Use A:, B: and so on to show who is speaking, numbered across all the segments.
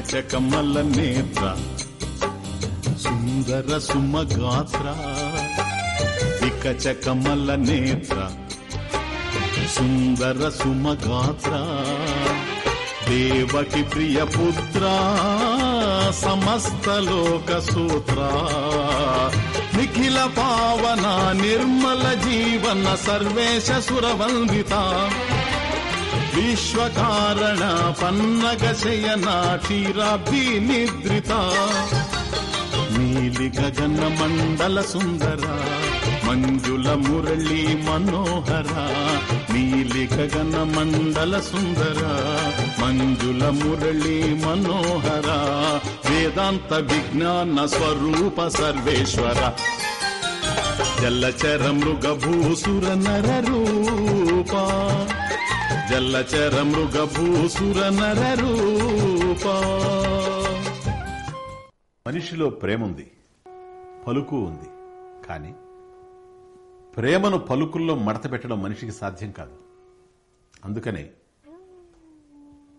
A: వికచకమల నేత్ర సుందర సుమగాత్ర వికచకమల నేత్ర సుందర సుమగాత్ర. దేవకి ప్రియ పుత్ర సమస్త లోక సూత్ర. నిఖిల పావన నిర్మల జీవన సర్వేశ సురవందిత. విశ్వకారణ పన్నగ శయన క్షీరాబ్ది నిద్రిత నీలి గగన మండల సుందర మంజుల మురళి మనోహర నీలి గగన మండల సుందర మంజుల మురళి మనోహర వేదాంత విజ్ఞాన స్వరూప సర్వేశ్వర జల్లచర మృగభూసుర నర రూప జల్లచర మృగభూసుర నర రూప.
B: మనిషిలో ప్రేమ ఉంది పలుకు ఉంది. కానీ ప్రేమను పలుకుల్లో మడత పెట్టడం మనిషికి సాధ్యం కాదు. అందుకనే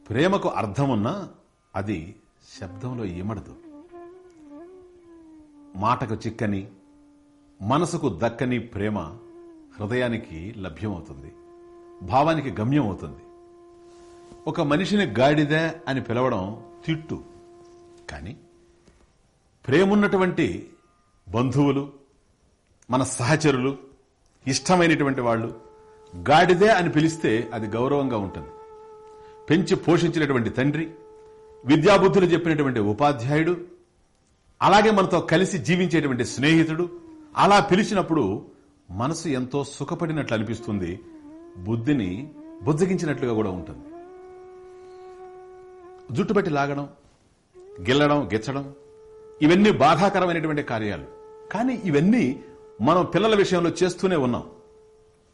B: ప్రేమకు అర్థమున్నా అది శబ్దంలో ఇమడదు మాటకు చిక్కని మనసుకు దక్కని ప్రేమ హృదయానికి లభ్యమవుతుంది. భావానికి గమ్యం అవుతుంది. ఒక మనిషిని గాడిద అని పిలవడం తిట్టు. కానీ ప్రేమున్నటువంటి బంధువులు మన సహచరులు ఇష్టమైనటువంటి వాళ్ళు గాడిదే అని పిలిస్తే అది గౌరవంగా ఉంటుంది. పెంచి పోషించినటువంటి తండ్రి విద్యాబుద్ధులు చెప్పినటువంటి ఉపాధ్యాయుడు అలాగే మనతో కలిసి జీవించేటువంటి స్నేహితుడు అలా పిలిచినప్పుడు మనసు ఎంతో సుఖపడినట్లు అనిపిస్తుంది బుద్ధిని బుజ్జగించినట్లుగా కూడా ఉంటుంది. జుట్టుపట్టి లాగడం గిల్లడం గెచ్చడం ఇవన్నీ బాధాకరమైనటువంటి కార్యాలు. కానీ ఇవన్నీ మనం పిల్లల విషయంలో చేస్తూనే ఉన్నాం.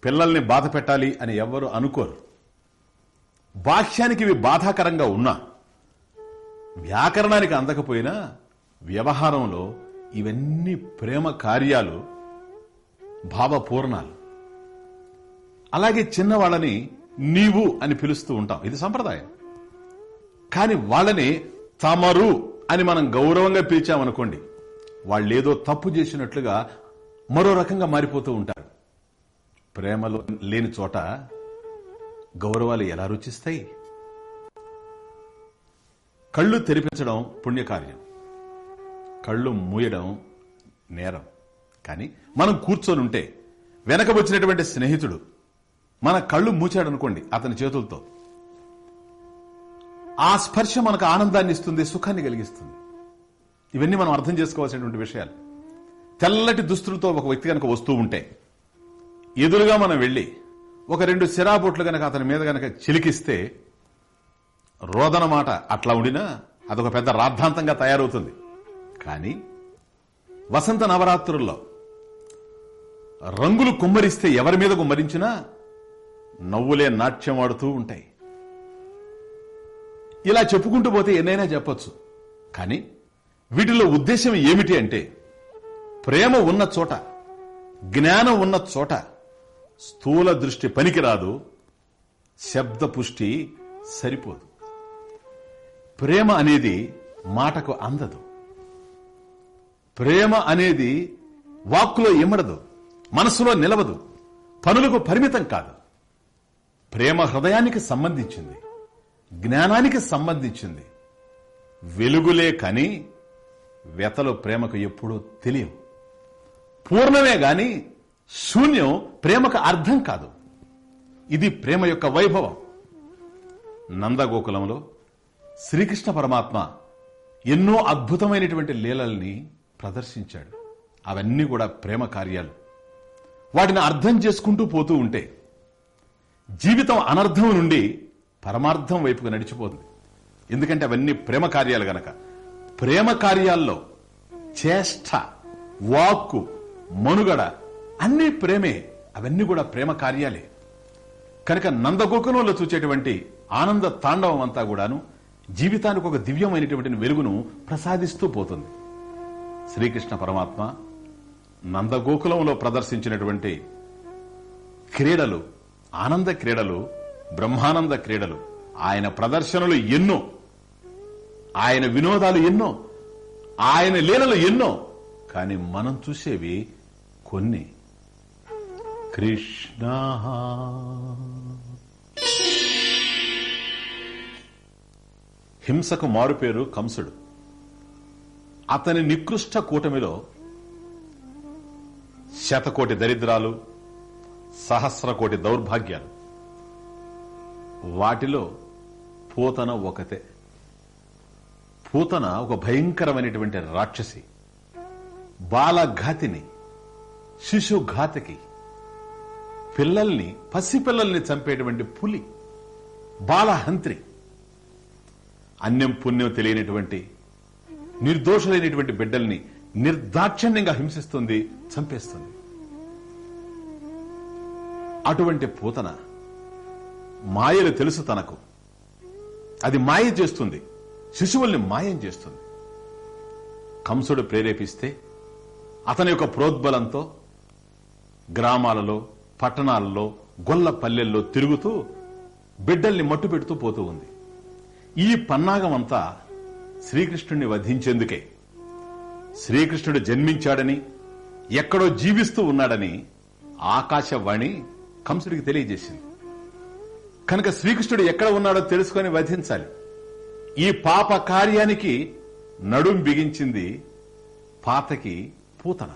B: పిల్లల్ని బాధ పెట్టాలి అని ఎవ్వరు అనుకోరు. బాహ్యానికి ఇవి బాధాకరంగా ఉన్నా వ్యాకరణానికి అందకపోయినా వ్యవహారంలో ఇవన్నీ ప్రేమ కార్యాలు భావపూర్ణాలు. అలాగే చిన్నవాళ్ళని నీవు అని పిలుస్తూ ఉంటాం. ఇది సంప్రదాయం. కానీ వాళ్ళని తమరు అని మనం గౌరవంగా పిలిచామనుకోండి వాళ్ళేదో తప్పు చేసినట్లుగా మరో రకంగా మారిపోతూ ఉంటారు. ప్రేమలో లేని చోట గౌరవాలు ఎలా రుచిస్తాయి? కళ్ళు తెరిపించడం పుణ్యకార్యం. కళ్ళు మూయడం నేరం. కానీ మనం కూర్చొని ఉంటే వెనక వచ్చినటువంటి స్నేహితుడు మన కళ్ళు మూచాడు అనుకోండి అతని చేతులతో. ఆ స్పర్శ మనకు ఆనందాన్ని ఇస్తుంది సుఖాన్ని కలిగిస్తుంది. ఇవన్నీ మనం అర్థం చేసుకోవాల్సినటువంటి విషయాలు. తెల్లటి దుస్తులతో ఒక వ్యక్తి కనుక వస్తూ ఉంటే ఎదురుగా మనం వెళ్ళి ఒక రెండు సిరాబొట్లు గనక అతని మీద గనక చిలికిస్తే రోదన మాట అట్లా ఉండినా అదొక పెద్ద రాద్ధాంతంగా తయారవుతుంది. కానీ వసంత నవరాత్రుల్లో రంగులు కుమ్మరిస్తే ఎవరి మీద కుమ్మరించినా నవ్వులే నాట్యం ఆడుతూ ఉంటాయి. ఇలా చెప్పుకుంటూ పోతే ఎన్నైనా చెప్పొచ్చు. కానీ వీటిలో ఉద్దేశం ఏమిటి అంటే ప్రేమ ఉన్న చోట జ్ఞానం ఉన్న చోట స్థూల దృష్టి పనికిరాదు శబ్ద పుష్టి సరిపోదు. ప్రేమ అనేది మాటకు అందదు. ప్రేమ అనేది వాక్కులో ఇమ్మడదు మనసులో నిలవదు పనులకు పరిమితం కాదు. ప్రేమ హృదయానికి సంబంధించింది జ్ఞానానికి సంబంధించింది. వెలుగులే కానీ వెతలు ప్రేమకు ఎప్పుడూ తెలియవు. పూర్ణమే గాని శూన్యం ప్రేమకు అర్థం కాదు. ఇది ప్రేమ యొక్క వైభవం. నందగోకులంలో శ్రీకృష్ణ పరమాత్మ ఎన్నో అద్భుతమైనటువంటి లీలల్ని ప్రదర్శించాడు. అవన్నీ కూడా ప్రేమ కార్యాలు. వాటిని అర్థం చేసుకుంటూ పోతూ ఉంటే జీవితం అనర్థం నుండి పరమార్థం వైపుకు నడిచిపోతుంది. ఎందుకంటే అవన్నీ ప్రేమ కార్యాలు గనక. ప్రేమ కార్యాల్లో చేష్ట వాక్కు మనుగడ అన్ని ప్రేమే. అవన్నీ కూడా ప్రేమ కార్యాలే. కనుక నందగోకులంలో చూచేటువంటి ఆనంద తాండవం అంతా కూడాను జీవితానికి ఒక దివ్యమైనటువంటి వెలుగును ప్రసాదిస్తూ పోతుంది. శ్రీకృష్ణ పరమాత్మ నందగోకులంలో ప్రదర్శించినటువంటి క్రీడలు ఆనంద క్రీడలు బ్రహ్మానంద క్రీడలు. ఆయన ప్రదర్శనలు ఎన్నో. ఆయన వినోదాలు ఎన్నో. ఆయన లీలలు ఎన్నో. కానీ మనం చూసేవి కొన్ని. కృష్ణ హింసకు మారుపేరు కంసుడు. అతని నికృష్ట కూటమిలో శతకోటి దరిద్రాలు సహస్ర కోటి దౌర్భాగ్యాలు. వాటిలో పూతన ఒకతే పూతన ఒక భయంకరమైనటువంటి రాక్షసి. బాలఘాతిని శిశుఘాతకి పిల్లల్ని పసిపిల్లల్ని చంపేటువంటి పులి బాలహంత్రి. అన్యం పుణ్యం తెలియనటువంటి నిర్దోషులైనటువంటి బిడ్డల్ని నిర్దాక్షిణ్యంగా హింసిస్తుంది చంపేస్తుంది. అటువంటి పూతన మాయలు తెలుసు తనకు. అది మాయ చేస్తుంది. శిశువుల్ని మాయం చేస్తుంది. కంసుడు ప్రేరేపిస్తే అతని యొక్క ప్రోద్బలంతో గ్రామాలలో పట్టణాలలో గొల్ల పల్లెల్లో తిరుగుతూ బిడ్డల్ని మట్టు పెడుతూ పోతూ ఉంది. ఈ పన్నాగమంతా శ్రీకృష్ణుణ్ణి వధించేందుకే. శ్రీకృష్ణుడు జన్మించాడని ఎక్కడో జీవిస్తూ ఉన్నాడని ఆకాశవాణి కంసుడికి తెలియజేసింది. కనుక శ్రీకృష్ణుడు ఎక్కడ ఉన్నాడో తెలుసుకొని వధించాలి. ఈ పాప కార్యానికి నడుం బిగించింది పాతకి పూతన.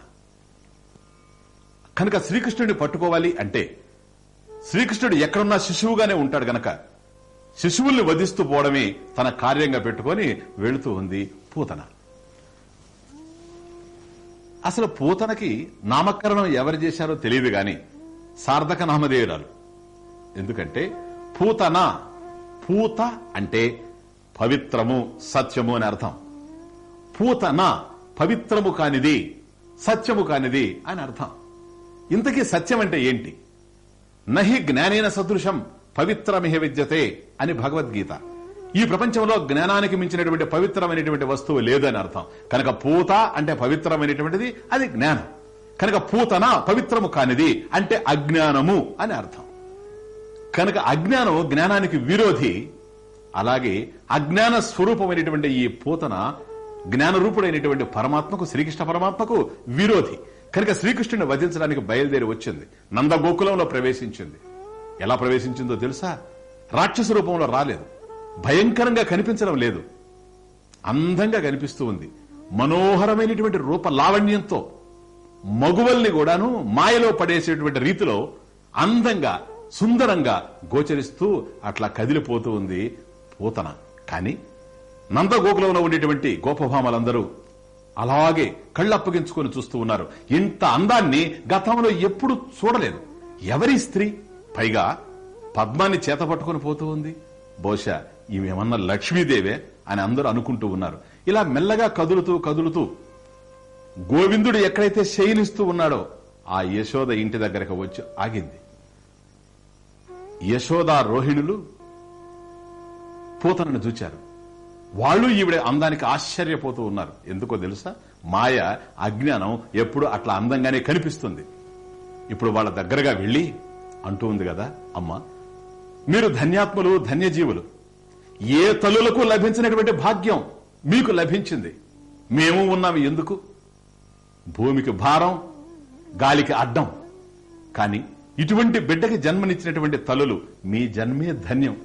B: కనుక శ్రీకృష్ణుడిని పట్టుకోవాలి అంటే శ్రీకృష్ణుడు ఎక్కడున్నా శిశువుగానే ఉంటాడు గనక శిశువుల్ని వధిస్తూ పోవడమే తన కార్యంగా పెట్టుకొని వెళుతూ ఉంది పూతన. అసలు పూతనకి నామకరణం ఎవరు చేశారో తెలియదు గాని సార్థక నామధేయురాలు. ఎందుకంటే పూతన పూత అంటే పవిత్రము సత్యము అని అర్థం. పూతన పవిత్రము కానిది సత్యము కానిది అని అర్థం. ఇంతకీ సత్యం అంటే ఏంటి? నహి జ్ఞానేన సదృశం పవిత్రమిహ విద్యతే అని భగవద్గీత. ఈ ప్రపంచంలో జ్ఞానానికి మించినటువంటి పవిత్రమైనటువంటి వస్తువు లేదని అర్థం. కనుక పూత అంటే పవిత్రమైనటువంటిది అది జ్ఞానం. కనుక పూతన పవిత్రము కానిది అంటే అజ్ఞానము అని అర్థం. కనుక అజ్ఞానం జ్ఞానానికి విరోధి అలాగే అజ్ఞాన స్వరూపమైనటువంటి ఈ పూతన జ్ఞానరూపుడైనటువంటి పరమాత్మకు శ్రీకృష్ణ పరమాత్మకు విరోధి. కనుక శ్రీకృష్ణుని వధించడానికి బయలుదేరి వచ్చింది. నందగోకులంలో ప్రవేశించింది. ఎలా ప్రవేశించిందో తెలుసా? రాక్షస రూపంలో రాలేదు. భయంకరంగా కనిపించడం లేదు. అందంగా కనిపిస్తూ ఉంది. మనోహరమైనటువంటి రూప లావణ్యంతో మగువల్ని కూడాను మాయలో పడేసేటువంటి రీతిలో అందంగా సుందరంగా గోచరిస్తూ అట్లా కదిలిపోతూ ఉంది పూతన. కానీ నందగోకులంలో ఉండేటువంటి గోపభామలందరూ అలాగే కళ్ళప్పగించుకొని చూస్తూ ఉన్నారు. ఇంత అందాన్ని గతంలో ఎప్పుడు చూడలేదు. ఎవరి స్త్రీ? పైగా పద్మాన్ని చేత పట్టుకొని పోతూ ఉంది. బహుశా ఈమెమన్నా లక్ష్మీదేవే అని అందరూ అనుకుంటూ ఉన్నారు. ఇలా మెల్లగా కదులుతూ కదులుతూ గోవిందుడు ఎక్కడైతే శయనిస్తూ ఉన్నాడో ఆ యశోద ఇంటి దగ్గరకు వచ్చి ఆగింది. యశోద రోహిణులు పూతనను చూచారు. వాళ్ళు ఈవిడ అందానికి ఆశ్చర్యపోతూ ఉన్నారు. ఎందుకో తెలుసా? మాయ అజ్ఞానం ఎప్పుడు అట్లా అందంగానే కనిపిస్తుంది. ఇప్పుడు వాళ్ళ దగ్గరగా వెళ్ళి అంటూ ఉంది కదా అమ్మ మీరు ధన్యాత్ములు ధన్యజీవులు. ఏ తల్లులకు లభించినటువంటి భాగ్యం మీకు లభించింది. మేము ఉన్నాము ఎందుకు? భూమికి భారం గాలికి అడ్డం. కానీ ఇటువంటి బిడ్డకి జన్మనిచ్చినటువంటి తల్లులు మీ జన్మే ధన్యం.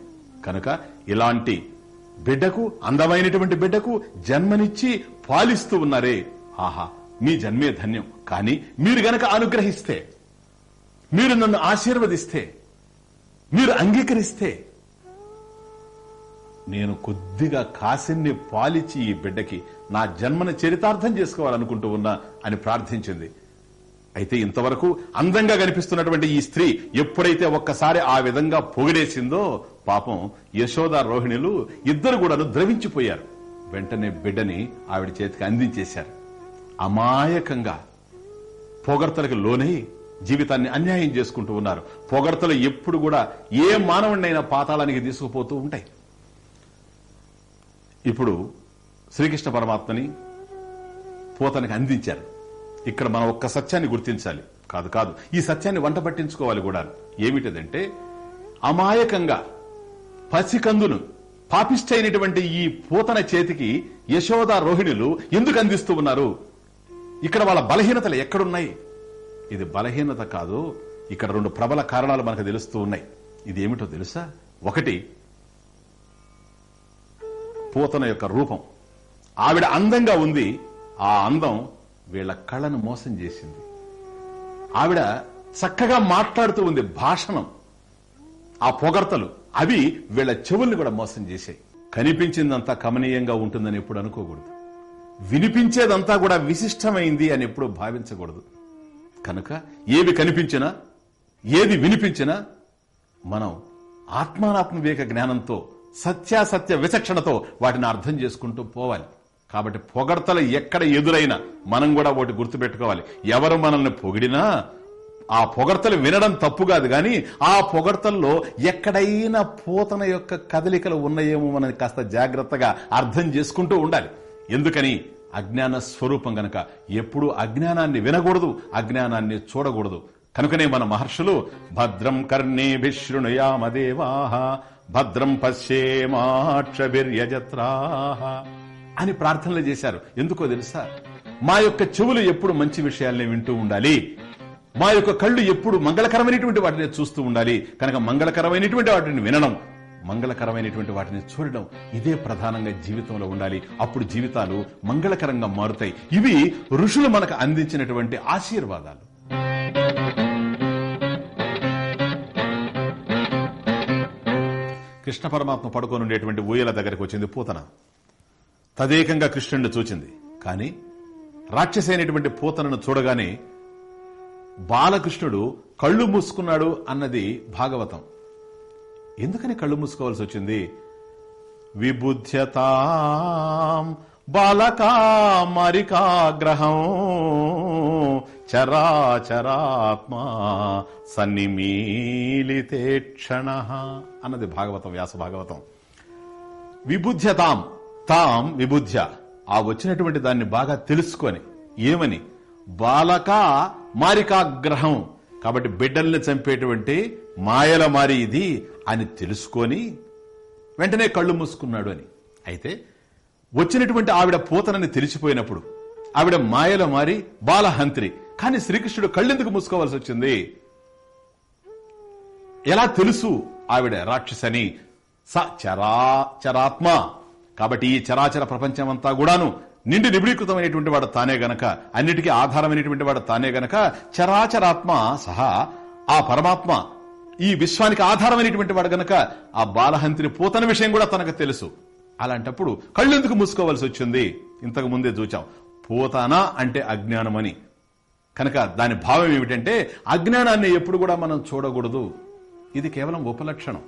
B: కనుక ఇలాంటి బిడ్డకు అందమైనటువంటి బిడ్డకు జన్మనిచ్చి పాలిస్తూ ఉన్నారే ఆహా మీ జన్మే ధన్యం. కానీ మీరు గనక అనుగ్రహిస్తే మీరు నన్ను ఆశీర్వదిస్తే మీరు అంగీకరిస్తే నేను కొద్దిగా కాసిన్ని పాలిచి ఈ బిడ్డకి నా జన్మని చరితార్థం చేసుకోవాలనుకుంటూ ఉన్నా అని ప్రార్థించింది. అయితే ఇంతవరకు అందంగా కనిపిస్తున్నటువంటి ఈ స్త్రీ ఎప్పుడైతే ఒక్కసారి ఆ విధంగా పొగిడేసిందో పాపం యశోద రోహిణులు ఇద్దరు కూడాను ద్రవించిపోయారు. వెంటనే బిడ్డని ఆవిడ చేతికి అందించేశారు. అమాయకంగా పొగడ్తలకు లోనై జీవితాన్ని అన్యాయం చేసుకుంటూ ఉన్నారు. పొగడ్తలు ఎప్పుడు కూడా ఏ మానవుడినైనా పాతాళానికి తీసుకుపోతూ ఉంటాయి. ఇప్పుడు శ్రీకృష్ణ పరమాత్మని పోతనకి అందించారు. ఇక్కడ మనం ఒక్క సత్యాన్ని గుర్తించాలి. కాదు కాదు. ఈ సత్యాన్ని వంట పట్టించుకోవాలి కూడా. ఏమిటదంటే అమాయకంగా పసికందును పాపిష్టైనటువంటి ఈ పూతన చేతికి యశోద రోహిణులు ఎందుకు అందిస్తూ ఉన్నారు? ఇక్కడ వాళ్ళ బలహీనతలు ఎక్కడున్నాయి? ఇది బలహీనత కాదు ఇక్కడ రెండు ప్రబల కారణాలు మనకు తెలుస్తూ ఉన్నాయి. ఇది ఏమిటో తెలుసా? ఒకటి పూతన యొక్క రూపం. ఆవిడ అందంగా ఉంది. ఆ అందం వీళ్ళ కళ్ళను మోసం చేసింది. ఆవిడ చక్కగా మాట్లాడుతూ ఉంది భాషణం. ఆ పొగర్తలు అవి వీళ్ళ చెవుల్ని కూడా మోసం చేశాయి. కనిపించిందంతా కమనీయంగా ఉంటుందని ఎప్పుడు అనుకోకూడదు. వినిపించేదంతా కూడా విశిష్టమైంది అని ఎప్పుడు భావించకూడదు. కనుక ఏవి కనిపించినా ఏది వినిపించినా మనం ఆత్మానాత్మవేక జ్ఞానంతో సత్యాసత్య విచక్షణతో వాటిని అర్థం చేసుకుంటూ పోవాలి. కాబట్టి పొగడ్తలు ఎక్కడ ఎదురైనా మనం కూడా ఒకటి గుర్తుపెట్టుకోవాలి. ఎవరు మనల్ని పొగిడినా ఆ పొగడ్తలు వినడం తప్పు కాదు గాని ఆ పొగడ్తల్లో ఎక్కడైనా పూతన యొక్క కదలికలు ఉన్నాయేమో మనం కాస్త జాగ్రత్తగా అర్థం చేసుకుంటూ ఉండాలి. ఎందుకని? అజ్ఞాన స్వరూపం గనక ఎప్పుడు అజ్ఞానాన్ని వినకూడదు అజ్ఞానాన్ని చూడకూడదు. కనుకనే మన మహర్షులు భద్రం కర్ణేభిశృణుయామదేవా భద్రం పశ్యేమాక్షభిర్యజత్రా అని ప్రార్థనలు చేశారు. ఎందుకో తెలుసా? మా యొక్క చెవులు ఎప్పుడు మంచి విషయాల్ని వింటూ ఉండాలి. మా యొక్క కళ్ళు ఎప్పుడు మంగళకరమైనటువంటి వాటిని చూస్తూ ఉండాలి. కనుక మంగళకరమైనటువంటి వాటిని వినడం మంగళకరమైనటువంటి వాటిని చూడడం ఇదే ప్రధానంగా జీవితంలో ఉండాలి. అప్పుడు జీవితాలు మంగళకరంగా మారుతాయి. ఇవి ఋషులు మనకు అందించినటువంటి ఆశీర్వాదాలు. కృష్ణ పరమాత్మ పడుకొని ఉండేటువంటి ఊయల దగ్గరకు వచ్చింది పూతన. తదేకంగా కృష్ణుడిని చూచింది. కానీ రాక్షసైనటువంటి పూతనను చూడగానే బాలకృష్ణుడు కళ్ళు మూసుకున్నాడు అన్నది భాగవతం. ఎందుకని కళ్ళు మూసుకోవాల్సి వచ్చింది? విబుధ్యత బాలకా మరికాగ్రహం చరాచరాత్మా సన్నిమీలితే క్షణ అన్నది భాగవతం వ్యాస భాగవతం. విబుధ్యతాం తాం విబుధ్య. ఆ వచ్చినటువంటి దాన్ని బాగా తెలుసుకొని ఏమని? బాలక మారికాగ్రహం. కాబట్టి బిడ్డల్ని చంపేటువంటి మాయల మారి ఇది అని తెలుసుకొని వెంటనే కళ్ళు మూసుకున్నాడు అని. అయితే వచ్చినటువంటి ఆవిడ పూతనని తెలిసిపోయినప్పుడు ఆవిడ మాయల మారి బాలహంత్రి కానీ శ్రీకృష్ణుడు కళ్ళెందుకు మూసుకోవాల్సి వచ్చింది? ఎలా తెలుసు? ఆవిడ రాక్షసని. స చరాచరాత్మ కాబట్టి ఈ చరాచర ప్రపంచం అంతా కూడాను నిండి నిబిడీకృతమైనటువంటి వాడు తానే గనక అన్నిటికీ ఆధారమైనటువంటి వాడు తానే గనక చరాచరాత్మ సహా ఆ పరమాత్మ ఈ విశ్వానికి ఆధారమైనటువంటి వాడు గనక ఆ బాలహంతిని పూతన విషయం కూడా తనకు తెలుసు. అలాంటప్పుడు కళ్ళెందుకు మూసుకోవాల్సి వచ్చింది? ఇంతకు ముందే చూచాం. పూతన అంటే అజ్ఞానమని. కనుక దాని భావం ఏమిటంటే అజ్ఞానాన్ని ఎప్పుడు కూడా మనం చూడకూడదు. ఇది కేవలం ఉపలక్షణం.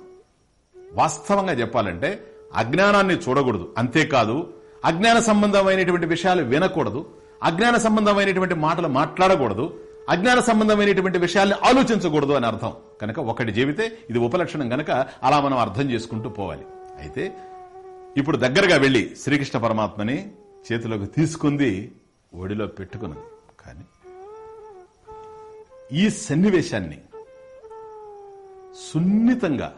B: వాస్తవంగా చెప్పాలంటే అజ్ఞానాన్ని చూడకూడదు. అంతేకాదు అజ్ఞాన సంబంధమైనటువంటి విషయాలు వినకూడదు. అజ్ఞాన సంబంధమైనటువంటి మాటలు మాట్లాడకూడదు. అజ్ఞాన సంబంధమైనటువంటి విషయాల్ని ఆలోచించకూడదు అని అర్థం. కనుక ఒకటి చెబితే ఇది ఉపలక్షణం కనుక అలా మనం అర్థం చేసుకుంటూ పోవాలి. అయితే ఇప్పుడు దగ్గరగా వెళ్ళి శ్రీకృష్ణ పరమాత్మని చేతిలోకి తీసుకుంది ఒడిలో పెట్టుకున్నది. కానీ ఈ సన్నివేశాన్ని సున్నితంగా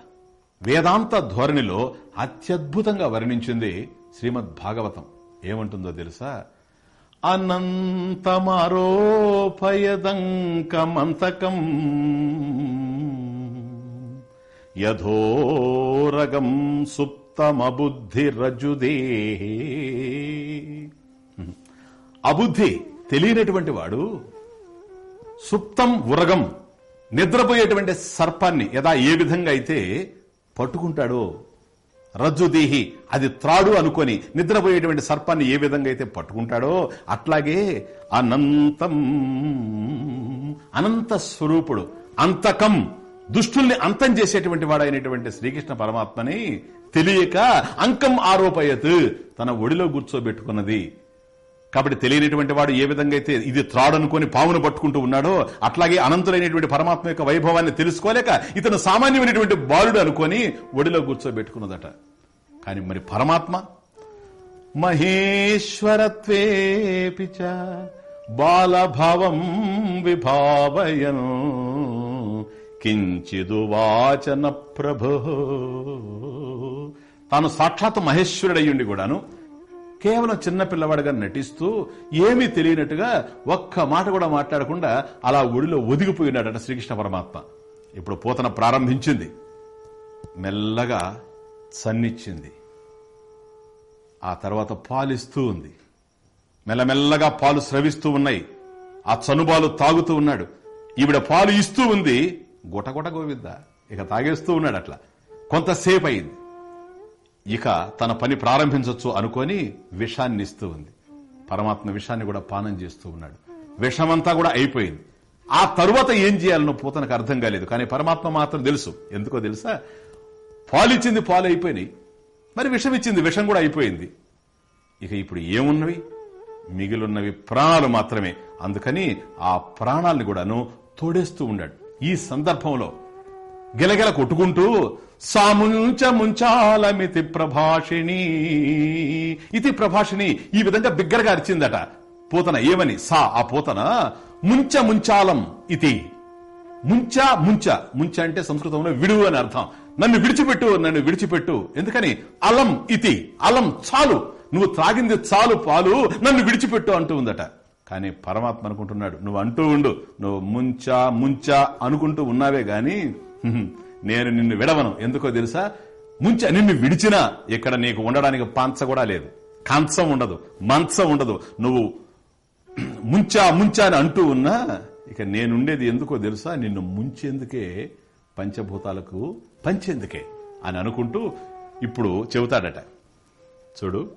B: వేదాంత ధోరణిలో అత్యద్భుతంగా వర్ణించింది శ్రీమద్ భాగవతం ఏమంటుందో తెలుసా? అనంతమారోపయదంకమంతకం యథోరగం సుప్తమబుద్ధిరజుదే. అబుద్ధి తెలియనటువంటి వాడు సుప్తం ఉరగం. నిద్రపోయేటువంటి సర్పాన్ని యథా ఏ విధంగా అయితే పట్టుకుంటాడో రజ్జుదీహి అది త్రాడు అనుకొని నిద్రపోయేటువంటి సర్పాన్ని ఏ విధంగా అయితే పట్టుకుంటాడో అట్లాగే అనంతం అనంత స్వరూపుడు అంతకం దుష్టుల్ని అంతం చేసేటువంటి వాడైనటువంటి శ్రీకృష్ణ పరమాత్మని తెలియక అంకం ఆరోపయత్ తన ఒడిలో కూర్చోబెట్టుకున్నది. కాబట్టి తెలియనటువంటి వాడు ఏ విధంగా అయితే ఇది త్రాడనుకొని పామును పట్టుకుంటూ ఉన్నాడో అట్లాగే అనంతులైనటువంటి పరమాత్మ యొక్క వైభవాన్ని తెలుసుకోలేక ఇతను సామాన్యమైనటువంటి బాలుడు అనుకొని ఒడిలో కూర్చోబెట్టుకున్నదట. కానీ మరి పరమాత్మ? మహేశ్వరత్వేపిచ చ బాలభావం విభావయన్ కించిదువాచన ప్రభు. తాను సాక్షాత్ మహేశ్వరుడయ్యుండి కూడాను కేవలం చిన్న పిల్లవాడిగా నటిస్తూ ఏమీ తెలియనట్టుగా ఒక్క మాట కూడా మాట్లాడకుండా అలా ఒడిలో ఒదిగిపోయినాడట శ్రీకృష్ణ పరమాత్మ. ఇప్పుడు పూతన ప్రారంభించింది. మెల్లగా సన్నిచ్చింది. ఆ తర్వాత పాలిస్తూ ఉంది. మెల్లమెల్లగా పాలు స్రవిస్తూ ఉన్నాయి. ఆ చనుబాలు తాగుతూ ఉన్నాడు. ఈవిడ పాలు ఇస్తూ ఉంది. గుటగుట గోవిద్ద ఇక తాగేస్తూ ఉన్నాడు అట్లా కొంతసేపు అయింది ఇక తన పని ప్రారంభించవచ్చు అనుకొని విషాన్ని ఇస్తూ ఉంది. పరమాత్మ విషాన్ని కూడా పానం చేస్తూ ఉన్నాడు. విషమంతా కూడా అయిపోయింది. ఆ తరువాత ఏం చేయాలనో పూతనకు అర్థం కాలేదు. కానీ పరమాత్మ మాత్రం తెలుసు. ఎందుకో తెలుసా? పాలిచ్చింది పాలు అయిపోయినాయి మరి విషం ఇచ్చింది విషం కూడా అయిపోయింది. ఇక ఇప్పుడు ఏమున్నవి? మిగిలిన్నవి ప్రాణాలు మాత్రమే. అందుకని ఆ ప్రాణాలను కూడాను తోడేస్తూ ఉన్నాడు. ఈ సందర్భంలో గెలగెల కొట్టుకుంటూ సాముంచ ముంచాలమితి ప్రభాషిణి. ఇది ప్రభాషిణి ఈ విధంగా బిగ్గరగా అరిచిందట. పూతన ఏమని? సా ఆ పూతన ముంచ ముంచాలం ఇది ముంచ ముంచ. ముంచ అంటే సంస్కృతంలో విడువు అని అర్థం. నన్ను విడిచిపెట్టు నన్ను విడిచిపెట్టు. ఎందుకని? అలం ఇతి. అలం చాలు. నువ్వు త్రాగింది చాలు పాలు నన్ను విడిచిపెట్టు అంటూ ఉందట. కానీ పరమాత్మ అనుకుంటున్నాడు. నువ్వు అంటూ ఉండు. నువ్వు ముంచ ముంచ అనుకుంటూ ఉన్నావే గాని నేను నిన్ను విడవను. ఎందుకో తెలుసా? ముంచ నిన్ను విడిచినా ఇక్కడ నీకు ఉండడానికి పంచ కూడా లేదు. కంచం ఉండదు. మంచం ఉండదు. నువ్వు ముంచా ముంచా అని అంటూ ఉన్నా ఇక నేనుండేది ఎందుకో తెలుసా? నిన్ను ముంచేందుకే పంచభూతాలకు పంచేందుకే అని అనుకుంటూ ఇప్పుడు చెబుతాడట. చూడు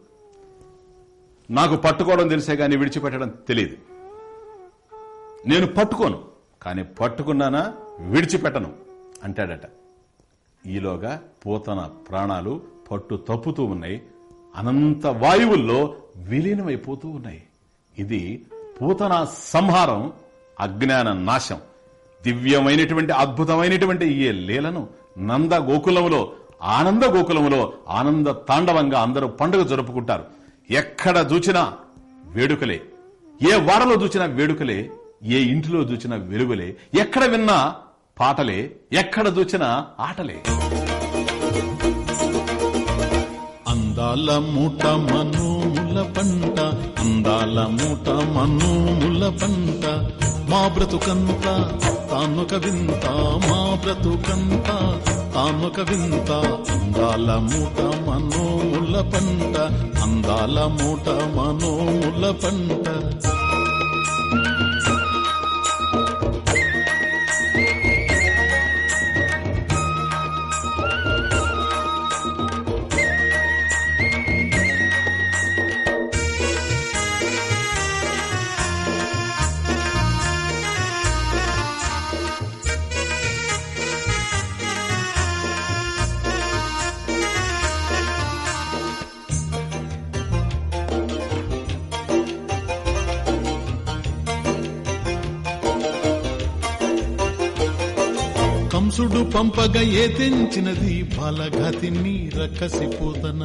B: నాకు పట్టుకోవడం తెలిసే కానీ విడిచిపెట్టడం తెలియదు నేను పట్టుకోను కానీ పట్టుకున్నానా విడిచిపెట్టను అంటాడట. ఈలోగా పూతన ప్రాణాలు పట్టు తప్పుతూ ఉన్నాయి. అనంత వాయువుల్లో విలీనమైపోతూ ఉన్నాయి. ఇది పూతన సంహారం అజ్ఞాన నాశం. దివ్యమైనటువంటి అద్భుతమైనటువంటి ఈ లీలను నంద గోకులములో ఆనంద గోకులములో ఆనంద తాండవంగా అందరూ పండుగ జరుపుకుంటారు. ఎక్కడ చూచినా వేడుకలే. ఏ వాడలో చూచినా వేడుకలే. ఏ ఇంటిలో చూచినా వెలుగులే. ఎక్కడ విన్నా పాటలే ఎక్కడ చూచినా ఆటలే.
A: అందాల మూట మనోముల పంట అందాల మూట మనోముల పంట. మా బ్రతుకంత తానొక వింత మా బ్రతుకంత తానొక వింత. అందాల మూట మనోముల పంట అందాల మూట మనోముల పంట. కంసుడు పంపగా ఏ తెంచినది బాలఘాతిని రక్కసిపోతన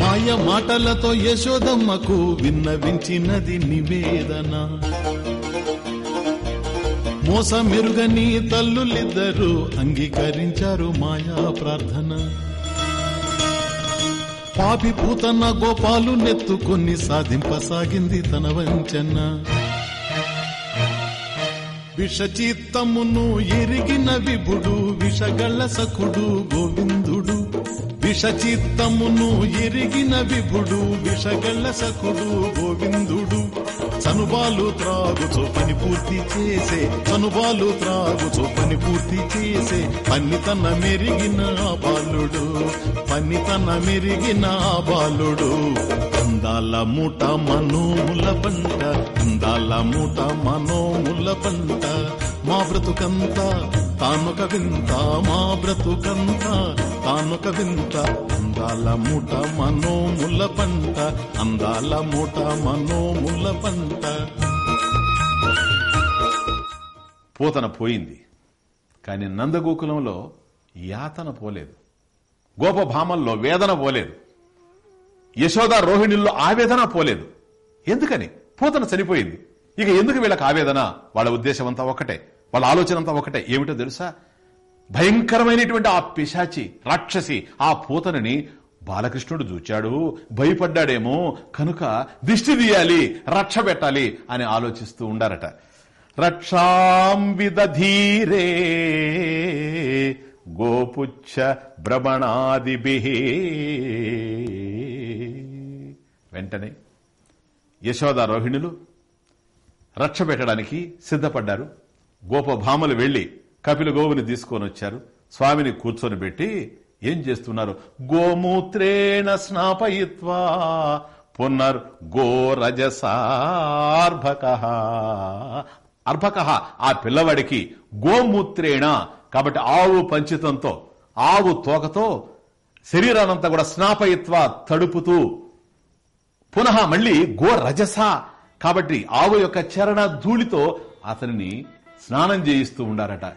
A: మాయ మాటలతో యశోదమ్మకు విన్నవించినది నివేదన. మోసమెరుగని తల్లులిద్దరూ అంగీకరించారు మాయా ప్రార్థన. పాపి పూతన్న గోపాలు నెత్తుకొని సాధింపసాగింది తన వంచన్న విషచిత్తమును ఎరిగిన విభుడు విషగళ్ళ సఖుడు గోవిందుడు. విషచిత్తమును ఎరిగిన విభుడు విషగళ్ళ సఖుడు గోవిందుడు. చనుబాలు త్రాగుచు పని పూర్తి చేసే చనుబాలు త్రాగుచు పని పూర్తి చేసే పన్నితన మెరిగిన ఆ బాలుడు పన్నితన మెరిగిన బాలుడు. అందాల మూట మనోముల పంట అందాల మూట మనోముల పంట మా బ్రతుకంత తానొక వింత మా బ్రతుకంత తానొక వింత. అందాల మూట మనోముల పంట అందాల మూట మనోముల పంట.
B: పోతన పోయింది. కానీ నందగోకులంలో యాతన పోలేదు. గోపభామల్లో వేదన పోలేదు. యశోద రోహిణుల్లో ఆవేదన పోలేదు. ఎందుకని? పూతన చనిపోయింది. ఇక ఎందుకు వీళ్ళకి ఆవేదన? వాళ్ళ ఉద్దేశం అంతా ఒక్కటే. వాళ్ళ ఆలోచన అంతా ఒకటే. ఏమిటో తెలుసా? భయంకరమైనటువంటి ఆ పిశాచి రాక్షసి ఆ పూతనని బాలకృష్ణుడు చూచాడు. భయపడ్డాడేమో కనుక దిష్టి తీయాలి రక్ష పెట్టాలి అని ఆలోచిస్తూ ఉండారట. రక్షాంవిదధీరే గోపుచ్చ భ్రమణాదిభి. వెంటనే యశోద రోహిణులు రక్ష పెట్టడానికి సిద్ధపడ్డారు. గోపభామలు వెళ్ళి కపిల గోవుని తీసుకొని వచ్చారు. స్వామిని కూర్చొని పెట్టి ఏం చేస్తున్నారు? గోమూత్రేణ స్నాపయిత్వా పునర్ గోరజసార్భక. అర్భక. ఆ పిల్లవాడికి గోమూత్రేణ కాబట్టి ఆవు పంచితంతో ఆవు తోకతో శరీరానంతా కూడా స్నాపయిత్వ తడుపుతూ పునః మళ్ళీ గో రజస కాబట్టి ఆవు యొక్క చరణ ధూళితో అతనిని స్నానం చేయిస్తూ ఉండారట.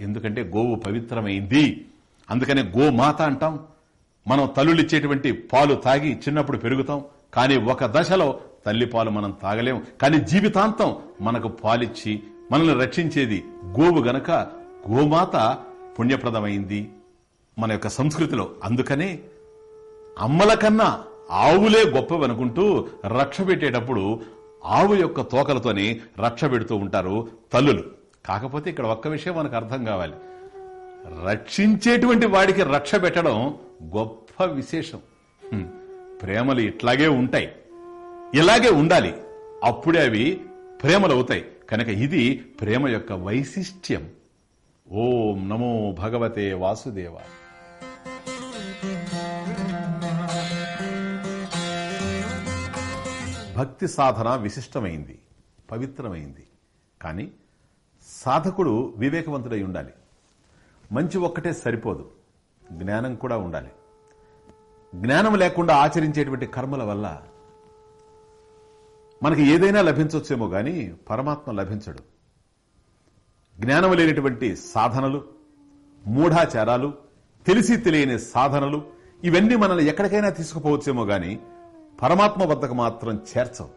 B: ఎందుకంటే గోవు పవిత్రమైంది. అందుకనే గోమాత అంటాం. మనం తల్లులిచ్చేటువంటి పాలు తాగి చిన్నప్పుడు పెరుగుతాం. కానీ ఒక దశలో తల్లి పాలు మనం తాగలేం. కానీ జీవితాంతం మనకు పాలిచ్చి మనల్ని రక్షించేది గోవు గనక గోమాత పుణ్యప్రదమైంది. మన యొక్క సంస్కృతిలో. అందుకనే అమ్మల కన్నా ఆవులే గొప్పవనుకుంటూ రక్ష పెట్టేటప్పుడు ఆవు యొక్క తోకలతోని రక్ష పెడుతూ ఉంటారు తల్లులు. కాకపోతే ఇక్కడ ఒక్క విషయం మనకు అర్థం కావాలి. రక్షించేటువంటి వాడికి రక్ష పెట్టడం గొప్ప విశేషం. ప్రేమలు ఇట్లాగే ఉంటాయి. ఇలాగే ఉండాలి. అప్పుడే అవి ప్రేమలు అవుతాయి కనుక ఇది ప్రేమ యొక్క వైశిష్ట్యం. ఓం నమో భగవతే వాసుదేవ భక్తి సాధన విశిష్టమైంది పవిత్రమైంది. కానీ సాధకుడు వివేకవంతుడై ఉండాలి. మంచి ఒక్కటే సరిపోదు జ్ఞానం కూడా ఉండాలి. జ్ఞానం లేకుండా ఆచరించేటువంటి కర్మల వల్ల మనకి ఏదైనా లభించవచ్చేమో కానీ పరమాత్మ లభించడు. జ్ఞానం లేనటువంటి సాధనలు మూఢాచారాలు తెలిసి తెలియని సాధనలు ఇవన్నీ మనల్ని ఎక్కడికైనా తీసుకుపోవచ్చేమో గాని పరమాత్మ వద్దకు మాత్రం చేర్చవు.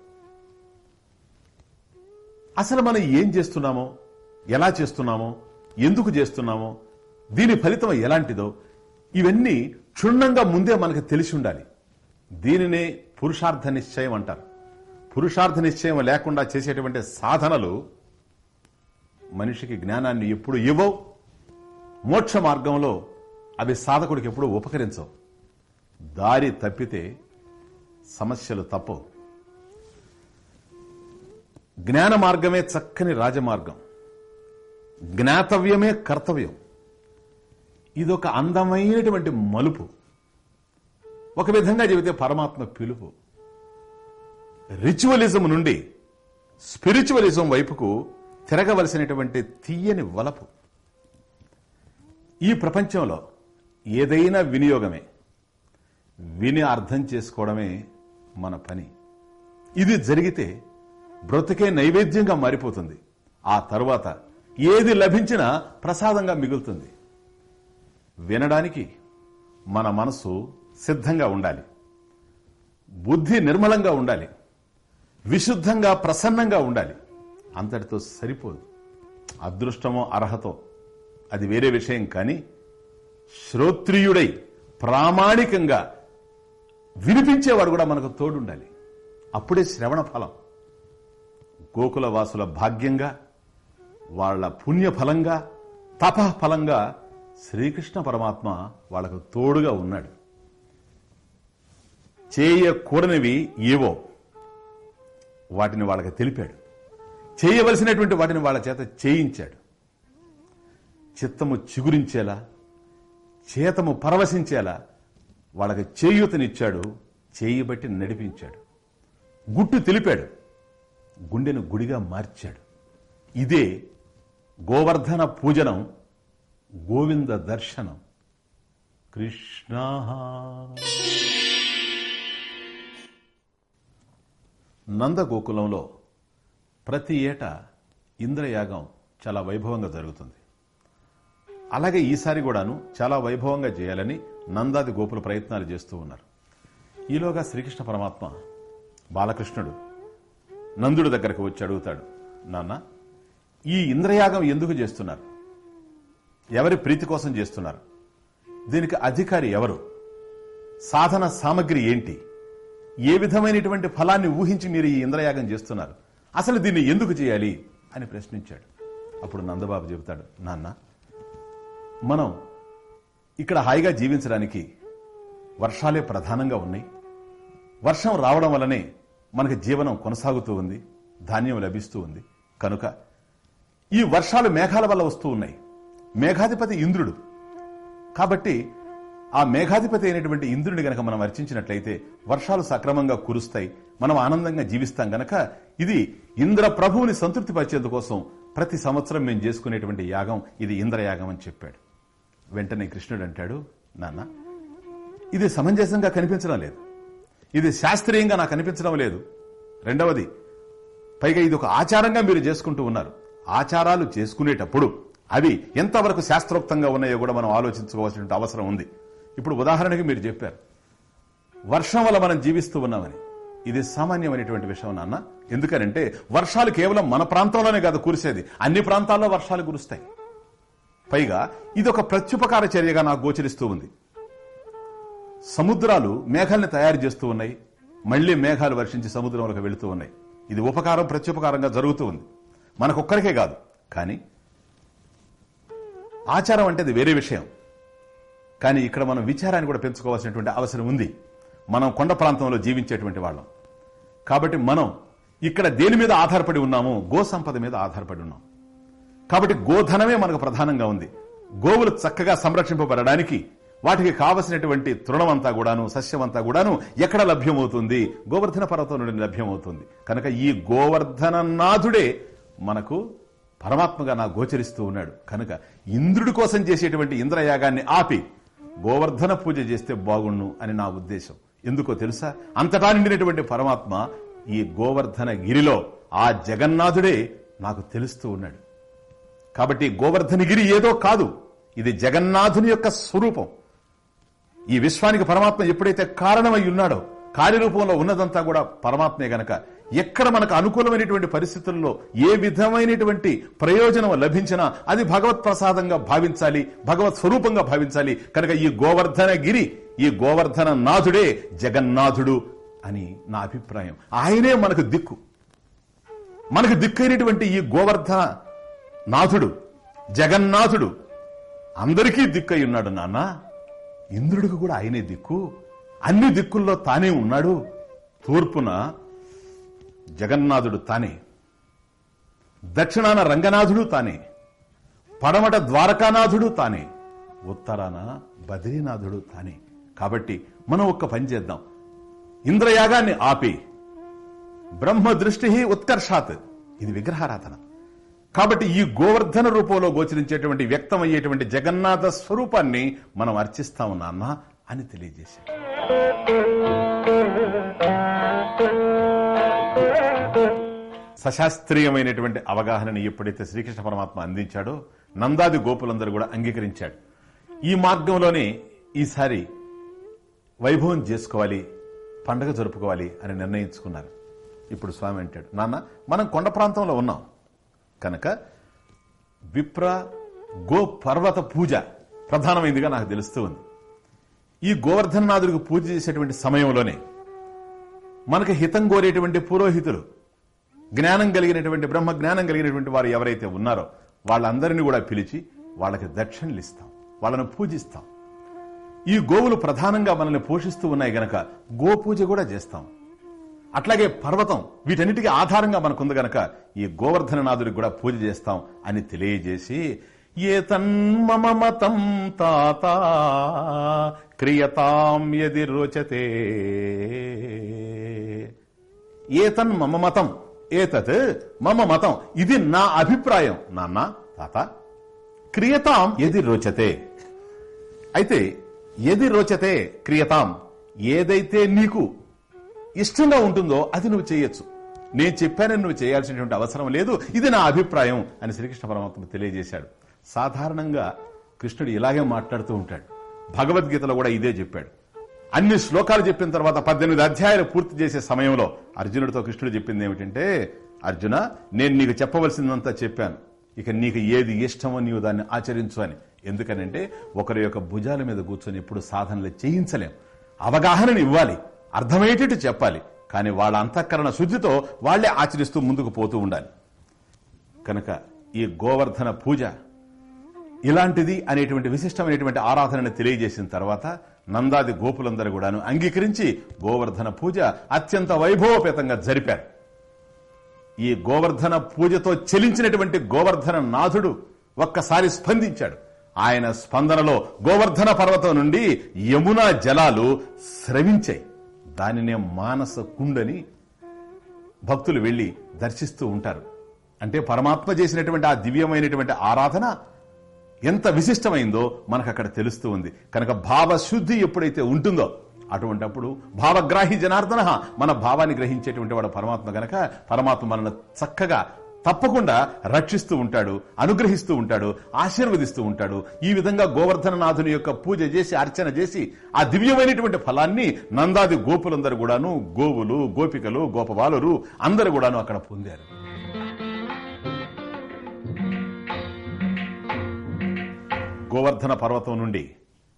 B: అసలు మనం ఏం చేస్తున్నామో ఎలా చేస్తున్నామో ఎందుకు చేస్తున్నామో దీని ఫలితం ఎలాంటిదో ఇవన్నీ క్షుణ్ణంగా ముందే మనకు తెలిసి ఉండాలి. దీనినే పురుషార్థ నిశ్చయం అంటారు. పురుషార్థ నిశ్చయం లేకుండా చేసేటువంటి సాధనలు మనిషికి జ్ఞానాన్ని ఎప్పుడు ఇవ్వవు. మోక్ష మార్గంలో అవి సాధకుడికి ఎప్పుడూ ఉపకరించవు. దారి తప్పితే సమస్యలు తప్పవు. జ్ఞాన మార్గమే చక్కని రాజమార్గం. జ్ఞాతవ్యమే కర్తవ్యం. ఇదొక అందమైనటువంటి మలుపు. ఒక విధంగా చెబితే పరమాత్మ పిలుపు. రిచువలిజం నుండి స్పిరిచువలిజం వైపుకు తిరగవలసినటువంటి తీయని వలపు. ఈ ప్రపంచంలో ఏదైనా వినియోగమే. విని అర్థం చేసుకోవడమే మన పని. ఇది జరిగితే బ్రతుకే నైవేద్యంగా మారిపోతుంది. ఆ తర్వాత ఏది లభించినా ప్రసాదంగా మిగులుతుంది. వినడానికి మన మనసు సిద్ధంగా ఉండాలి. బుద్ధి నిర్మలంగా ఉండాలి. విశుద్ధంగా ప్రసన్నంగా ఉండాలి. అంతటితో సరిపోదు. అదృష్టమో అర్హతో. అది వేరే విషయం కానీ శ్రోత్రియుడై ప్రామాణికంగా వినిపించేవాడు కూడా మనకు తోడుండాలి. అప్పుడే శ్రవణ ఫలం. గోకుల వాసుల భాగ్యంగా వాళ్ళ పుణ్యఫలంగా తపఫలంగా శ్రీకృష్ణ పరమాత్మ వాళ్ళకు తోడుగా ఉన్నాడు. చేయకూడనివి ఏవో వాటిని వాళ్ళకి తెలిపాడు. చేయవలసినటువంటి వాటిని వాళ్ళ చేత చేయించాడు. చిత్తము చిగురించేలా చేతము పరవశించేలా వాళ్ళకి చేయూతనిచ్చాడు చేయి బట్టి నడిపించాడు. గుట్టు తెలిపాడు గుండెను గుడిగా మార్చాడు. ఇదే గోవర్ధన పూజనం గోవింద దర్శనం. కృష్ణ నందగోకులంలో ప్రతి ఏటా ఇంద్రయాగం చాలా వైభవంగా జరుగుతుంది. అలాగే ఈసారి కూడాను చాలా వైభవంగా చేయాలని నందాది గోపులు ప్రయత్నాలు చేస్తూ ఉన్నారు. ఈలోగా శ్రీకృష్ణ పరమాత్మ బాలకృష్ణుడు నందుడి దగ్గరకు వచ్చి అడుగుతాడు నాన్న ఈ ఇంద్రయాగం ఎందుకు చేస్తున్నారు? ఎవరి ప్రీతి కోసం చేస్తున్నారు? దీనికి అధికారి ఎవరు? సాధన సామగ్రి ఏంటి? ఏ విధమైనటువంటి ఫలాన్ని ఊహించి మీరు ఈ ఇంద్రయాగం చేస్తున్నారు? అసలు దీన్ని ఎందుకు చేయాలి? అని ప్రశ్నించాడు. అప్పుడు నందబాబు చెబుతాడు నాన్న మనం ఇక్కడ హాయిగా జీవించడానికి వర్షాలే ప్రధానంగా ఉన్నాయి. వర్షం రావడం వల్లనే మనకి జీవనం కొనసాగుతూ ఉంది ధాన్యం లభిస్తూ ఉంది. కనుక ఈ వర్షాలు మేఘాల వల్ల వస్తూ ఉన్నాయి. మేఘాధిపతి ఇంద్రుడు. కాబట్టి ఆ మేఘాధిపతి అయినటువంటి ఇంద్రుడిని గనక మనం అర్చించినట్లయితే వర్షాలు సక్రమంగా కురుస్తాయి మనం ఆనందంగా జీవిస్తాం గనక ఇది ఇంద్ర ప్రభువుని సంతృప్తి పరిచేందుకోసం ప్రతి సంవత్సరం మేము చేసుకునేటువంటి యాగం ఇది ఇంద్రయాగం అని చెప్పాడు. వెంటనే కృష్ణుడు అంటాడు నాన్న ఇది సమంజసంగా కనిపించడం లేదు. ఇది శాస్త్రీయంగా నాకు అనిపించడం లేదు. రెండవది పైగా ఇది ఒక ఆచారంగా మీరు చేసుకుంటూ ఉన్నారు. ఆచారాలు చేసుకునేటప్పుడు అవి ఎంతవరకు శాస్త్రోక్తంగా ఉన్నాయో కూడా మనం ఆలోచించుకోవాల్సిన అవసరం ఉంది. ఇప్పుడు ఉదాహరణకి మీరు చెప్పారు వర్షం వల్ల మనం జీవిస్తూ ఉన్నామని. ఇది సామాన్యమైనటువంటి విషయం నాన్న. ఎందుకనంటే వర్షాలు కేవలం మన ప్రాంతంలోనే కాదు కురిసేది. అన్ని ప్రాంతాల్లో వర్షాలు కురుస్తాయి. పైగా ఇది ఒక ప్రత్యుపకార చర్యగా నాకు గోచరిస్తూ ఉంది. సముద్రాలు మేఘాల్ని తయారు చేస్తూ ఉన్నాయి. మళ్ళీ మేఘాలు వర్షించి సముద్రంలోకి వెళుతూ ఉన్నాయి. ఇది ఉపకారం ప్రత్యుపకారంగా జరుగుతూ ఉంది. మనకొక్కరికే కాదు కానీ ఆచారం అంటే అది వేరే విషయం. కానీ ఇక్కడ మనం విచారాన్ని కూడా పెంచుకోవాల్సినటువంటి అవసరం ఉంది. మనం కొండ ప్రాంతంలో జీవించేటువంటి వాళ్ళం. కాబట్టి మనం ఇక్కడ దేని మీద ఆధారపడి ఉన్నాము గో సంపద మీద ఆధారపడి ఉన్నాం. కాబట్టి గోధనమే మనకు ప్రధానంగా ఉంది. గోవులు చక్కగా సంరక్షింపబడడానికి వాటికి కావలసినటువంటి తృణమంతా కూడాను సస్యమంతా కూడాను ఎక్కడ లభ్యమవుతుంది? గోవర్ధన పర్వతం నుండి లభ్యమవుతుంది. కనుక ఈ గోవర్ధన నాథుడే మనకు పరమాత్మగా నా గోచరిస్తూ ఉన్నాడు. కనుక ఇంద్రుడి కోసం చేసేటువంటి ఇంద్రయాగాన్ని ఆపి గోవర్ధన పూజ చేస్తే బాగుండు అని నా ఉద్దేశం. ఎందుకో తెలుసా? అంతటా నిండినటువంటి పరమాత్మ ఈ గోవర్ధన గిరిలో ఆ జగన్నాథుడే నాకు తెలుస్తూ ఉన్నాడు. కాబట్టి గోవర్ధనగిరి ఏదో కాదు. ఇది జగన్నాథుని యొక్క స్వరూపం. ఈ విశ్వానికి పరమాత్మ ఎప్పుడైతే కారణమై ఉన్నాడో కార్యరూపంలో ఉన్నదంతా కూడా పరమాత్మే గనక. ఎక్కడ మనకు అనుకూలమైనటువంటి పరిస్థితుల్లో ఏ విధమైనటువంటి ప్రయోజనం లభించినా అది భగవత్ ప్రసాదంగా భావించాలి భగవత్ స్వరూపంగా భావించాలి. కనుక ఈ గోవర్ధన గిరి ఈ గోవర్ధన నాథుడే జగన్నాథుడు అని నా అభిప్రాయం. ఆయనే మనకు దిక్కు. మనకు దిక్కైనటువంటి ఈ గోవర్ధన నాథుడు జగన్నాథుడు అందరికీ దిక్కై ఉన్నాడు నాన్న. ఇంద్రుడికి కూడా ఆయనే దిక్కు. అన్ని దిక్కుల్లో తానే ఉన్నాడు. తూర్పున జగన్నాథుడు తానే. దక్షిణాన రంగనాథుడు తానే. పడమట ద్వారకానాథుడు తానే. ఉత్తరాన బద్రీనాథుడు తానే. కాబట్టి మనం ఒక్క పని చేద్దాం. ఇంద్రయాగాన్ని ఆపి. బ్రహ్మ దృష్టి ఉత్కర్షాత్. ఇది విగ్రహారాధన. కాబట్టి ఈ గోవర్ధన రూపంలో గోచరించేటువంటి వ్యక్తమయ్యేటువంటి జగన్నాథ స్వరూపాన్ని మనం అర్చిస్తాము నాన్న అని తెలియజేశారు సశాస్త్రీయమైనటువంటి అవగాహనని ఎప్పుడైతే శ్రీకృష్ణ పరమాత్మ అందించాడో నందాది గోపులందరూ కూడా అంగీకరించాడు. ఈ మార్గంలోనే ఈసారి వైభవం చేసుకోవాలి పండగ జరుపుకోవాలి అని నిర్ణయించుకున్నారు. ఇప్పుడు స్వామి అంటాడు నాన్న మనం కొండ ప్రాంతంలో ఉన్నాం. కనుక విప్ర గో పర్వత పూజ ప్రధానమైందిగా నాకు తెలుస్తూ ఉంది. ఈ గోవర్ధననాథుడికి పూజ చేసేటువంటి సమయంలోనే మనకు హితం కోరేటువంటి పురోహితులు జ్ఞానం కలిగినటువంటి బ్రహ్మ జ్ఞానం కలిగినటువంటి వారు ఎవరైతే ఉన్నారో వాళ్ళందరినీ కూడా పిలిచి వాళ్ళకి దక్షిణలు ఇస్తాం వాళ్ళను పూజిస్తాం. ఈ గోవులు ప్రధానంగా మనల్ని పోషిస్తూ ఉన్నాయి గనక గోపూజ కూడా చేస్తాం. అట్లాగే పర్వతం వీటన్నిటికీ ఆధారంగా మనకుంది గనక ఈ గోవర్ధననాథుడికి కూడా పూజ చేస్తాం అని తెలియజేసి ఏ తన్మమ మతం తాత క్రియతాం యది రోచతే. ఏతన్ మమ మతం ఏతత్ మమ మతం ఇది నా అభిప్రాయం. నాన్న తాత క్రియతాం ఎది రోచతే. అయితే ఎది రోచతే క్రియతాం ఏదైతే నీకు ఇష్టంగా ఉంటుందో అది నువ్వు చేయొచ్చు. నేను చెప్పానని నువ్వు చేయాల్సినటువంటి అవసరం లేదు. ఇది నా అభిప్రాయం అని శ్రీకృష్ణ పరమాత్మ తెలియజేశాడు. సాధారణంగా కృష్ణుడు ఇలాగే మాట్లాడుతూ ఉంటాడు. భగవద్గీతలో కూడా ఇదే చెప్పాడు. అన్ని శ్లోకాలు చెప్పిన తర్వాత పద్దెనిమిది అధ్యాయాలు పూర్తి చేసే సమయంలో అర్జునుడితో కృష్ణుడు చెప్పింది ఏమిటంటే అర్జున నేను నీకు చెప్పవలసిందంతా చెప్పాను. ఇక నీకు ఏది ఇష్టమో నీవు దాన్ని ఆచరించు అని. ఎందుకనంటే ఒకరి యొక్క భుజాల మీద కూర్చొని ఎప్పుడు సాధనలు చేయించలేం. అవగాహనని ఇవ్వాలి. అర్థమయ్యేటట్టు చెప్పాలి. కానీ వాళ్ళ అంతఃకరణ శుద్ధితో వాళ్ళే ఆచరిస్తూ ముందుకు పోతూ ఉండాలి. కనుక ఈ గోవర్ధన పూజ ఇలాంటిది అనేటువంటి విశిష్టమైనటువంటి ఆరాధనను తెలియజేసిన తర్వాత నందాది గోపులందరూ కూడాను అంగీకరించి గోవర్ధన పూజ అత్యంత వైభవపేతంగా జరిపారు. ఈ గోవర్ధన పూజతో చెలించినటువంటి గోవర్ధన నాథుడు ఒక్కసారి స్పందించాడు. ఆయన స్పందనలో గోవర్ధన పర్వతం నుండి యమునా జలాలు స్రవించాయి. దానినే మానస కుండని భక్తులు వెళ్ళి దర్శిస్తూ ఉంటారు. అంటే పరమాత్మ చేసినటువంటి ఆ దివ్యమైనటువంటి ఆరాధన ఎంత విశిష్టమైందో మనకు అక్కడ తెలుస్తూ ఉంది. కనుక భావశుద్ధి ఎప్పుడైతే ఉంటుందో అటువంటప్పుడు భావగ్రాహి జనార్దన మన భావాన్ని గ్రహించేటువంటి వాడు పరమాత్మ గనక పరమాత్మ మనల్ని చక్కగా తప్పకుండా రక్షిస్తూ ఉంటాడు అనుగ్రహిస్తూ ఉంటాడు ఆశీర్వదిస్తూ ఉంటాడు. ఈ విధంగా గోవర్ధన నాథుని యొక్క పూజ చేసి అర్చన చేసి ఆ దివ్యమైనటువంటి ఫలాన్ని నందాది గోపులందరూ కూడాను గోవులు గోపికలు గోపబాలురు అందరూ కూడాను అక్కడ పొందారు. గోవర్ధన పర్వతం నుండి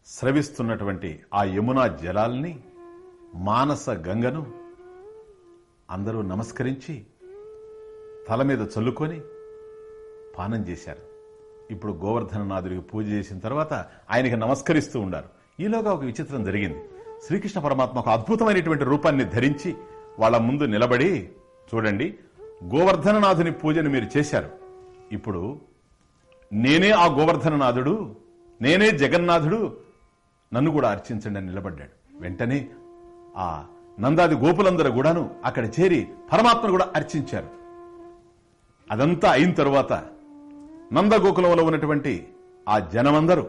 B: స్రవిస్తున్నటువంటి ఆ యమునా జలాల్ని మానస గంగను అందరూ నమస్కరించి తల మీద చల్లుకొని పానం చేశారు. ఇప్పుడు గోవర్ధన నాథుడికి పూజ చేసిన తర్వాత ఆయనకి నమస్కరిస్తూ ఉండారు. ఈలోగా ఒక విచిత్రం జరిగింది. శ్రీకృష్ణ పరమాత్మ ఒక అద్భుతమైనటువంటి రూపాన్ని ధరించి వాళ్ళ ముందు నిలబడి చూడండి గోవర్ధననాథుని పూజను మీరు చేశారు. ఇప్పుడు నేనే ఆ గోవర్ధననాథుడు నేనే జగన్నాథుడు నన్ను కూడా అర్చించండి అని నిలబడ్డాడు. వెంటనే ఆ నందాది గోపులందరూ కూడాను అక్కడ చేరి పరమాత్మను కూడా అర్చించారు. అదంతా అయిన తరువాత నందగోకులంలో ఉన్నటువంటి ఆ జనమందరూ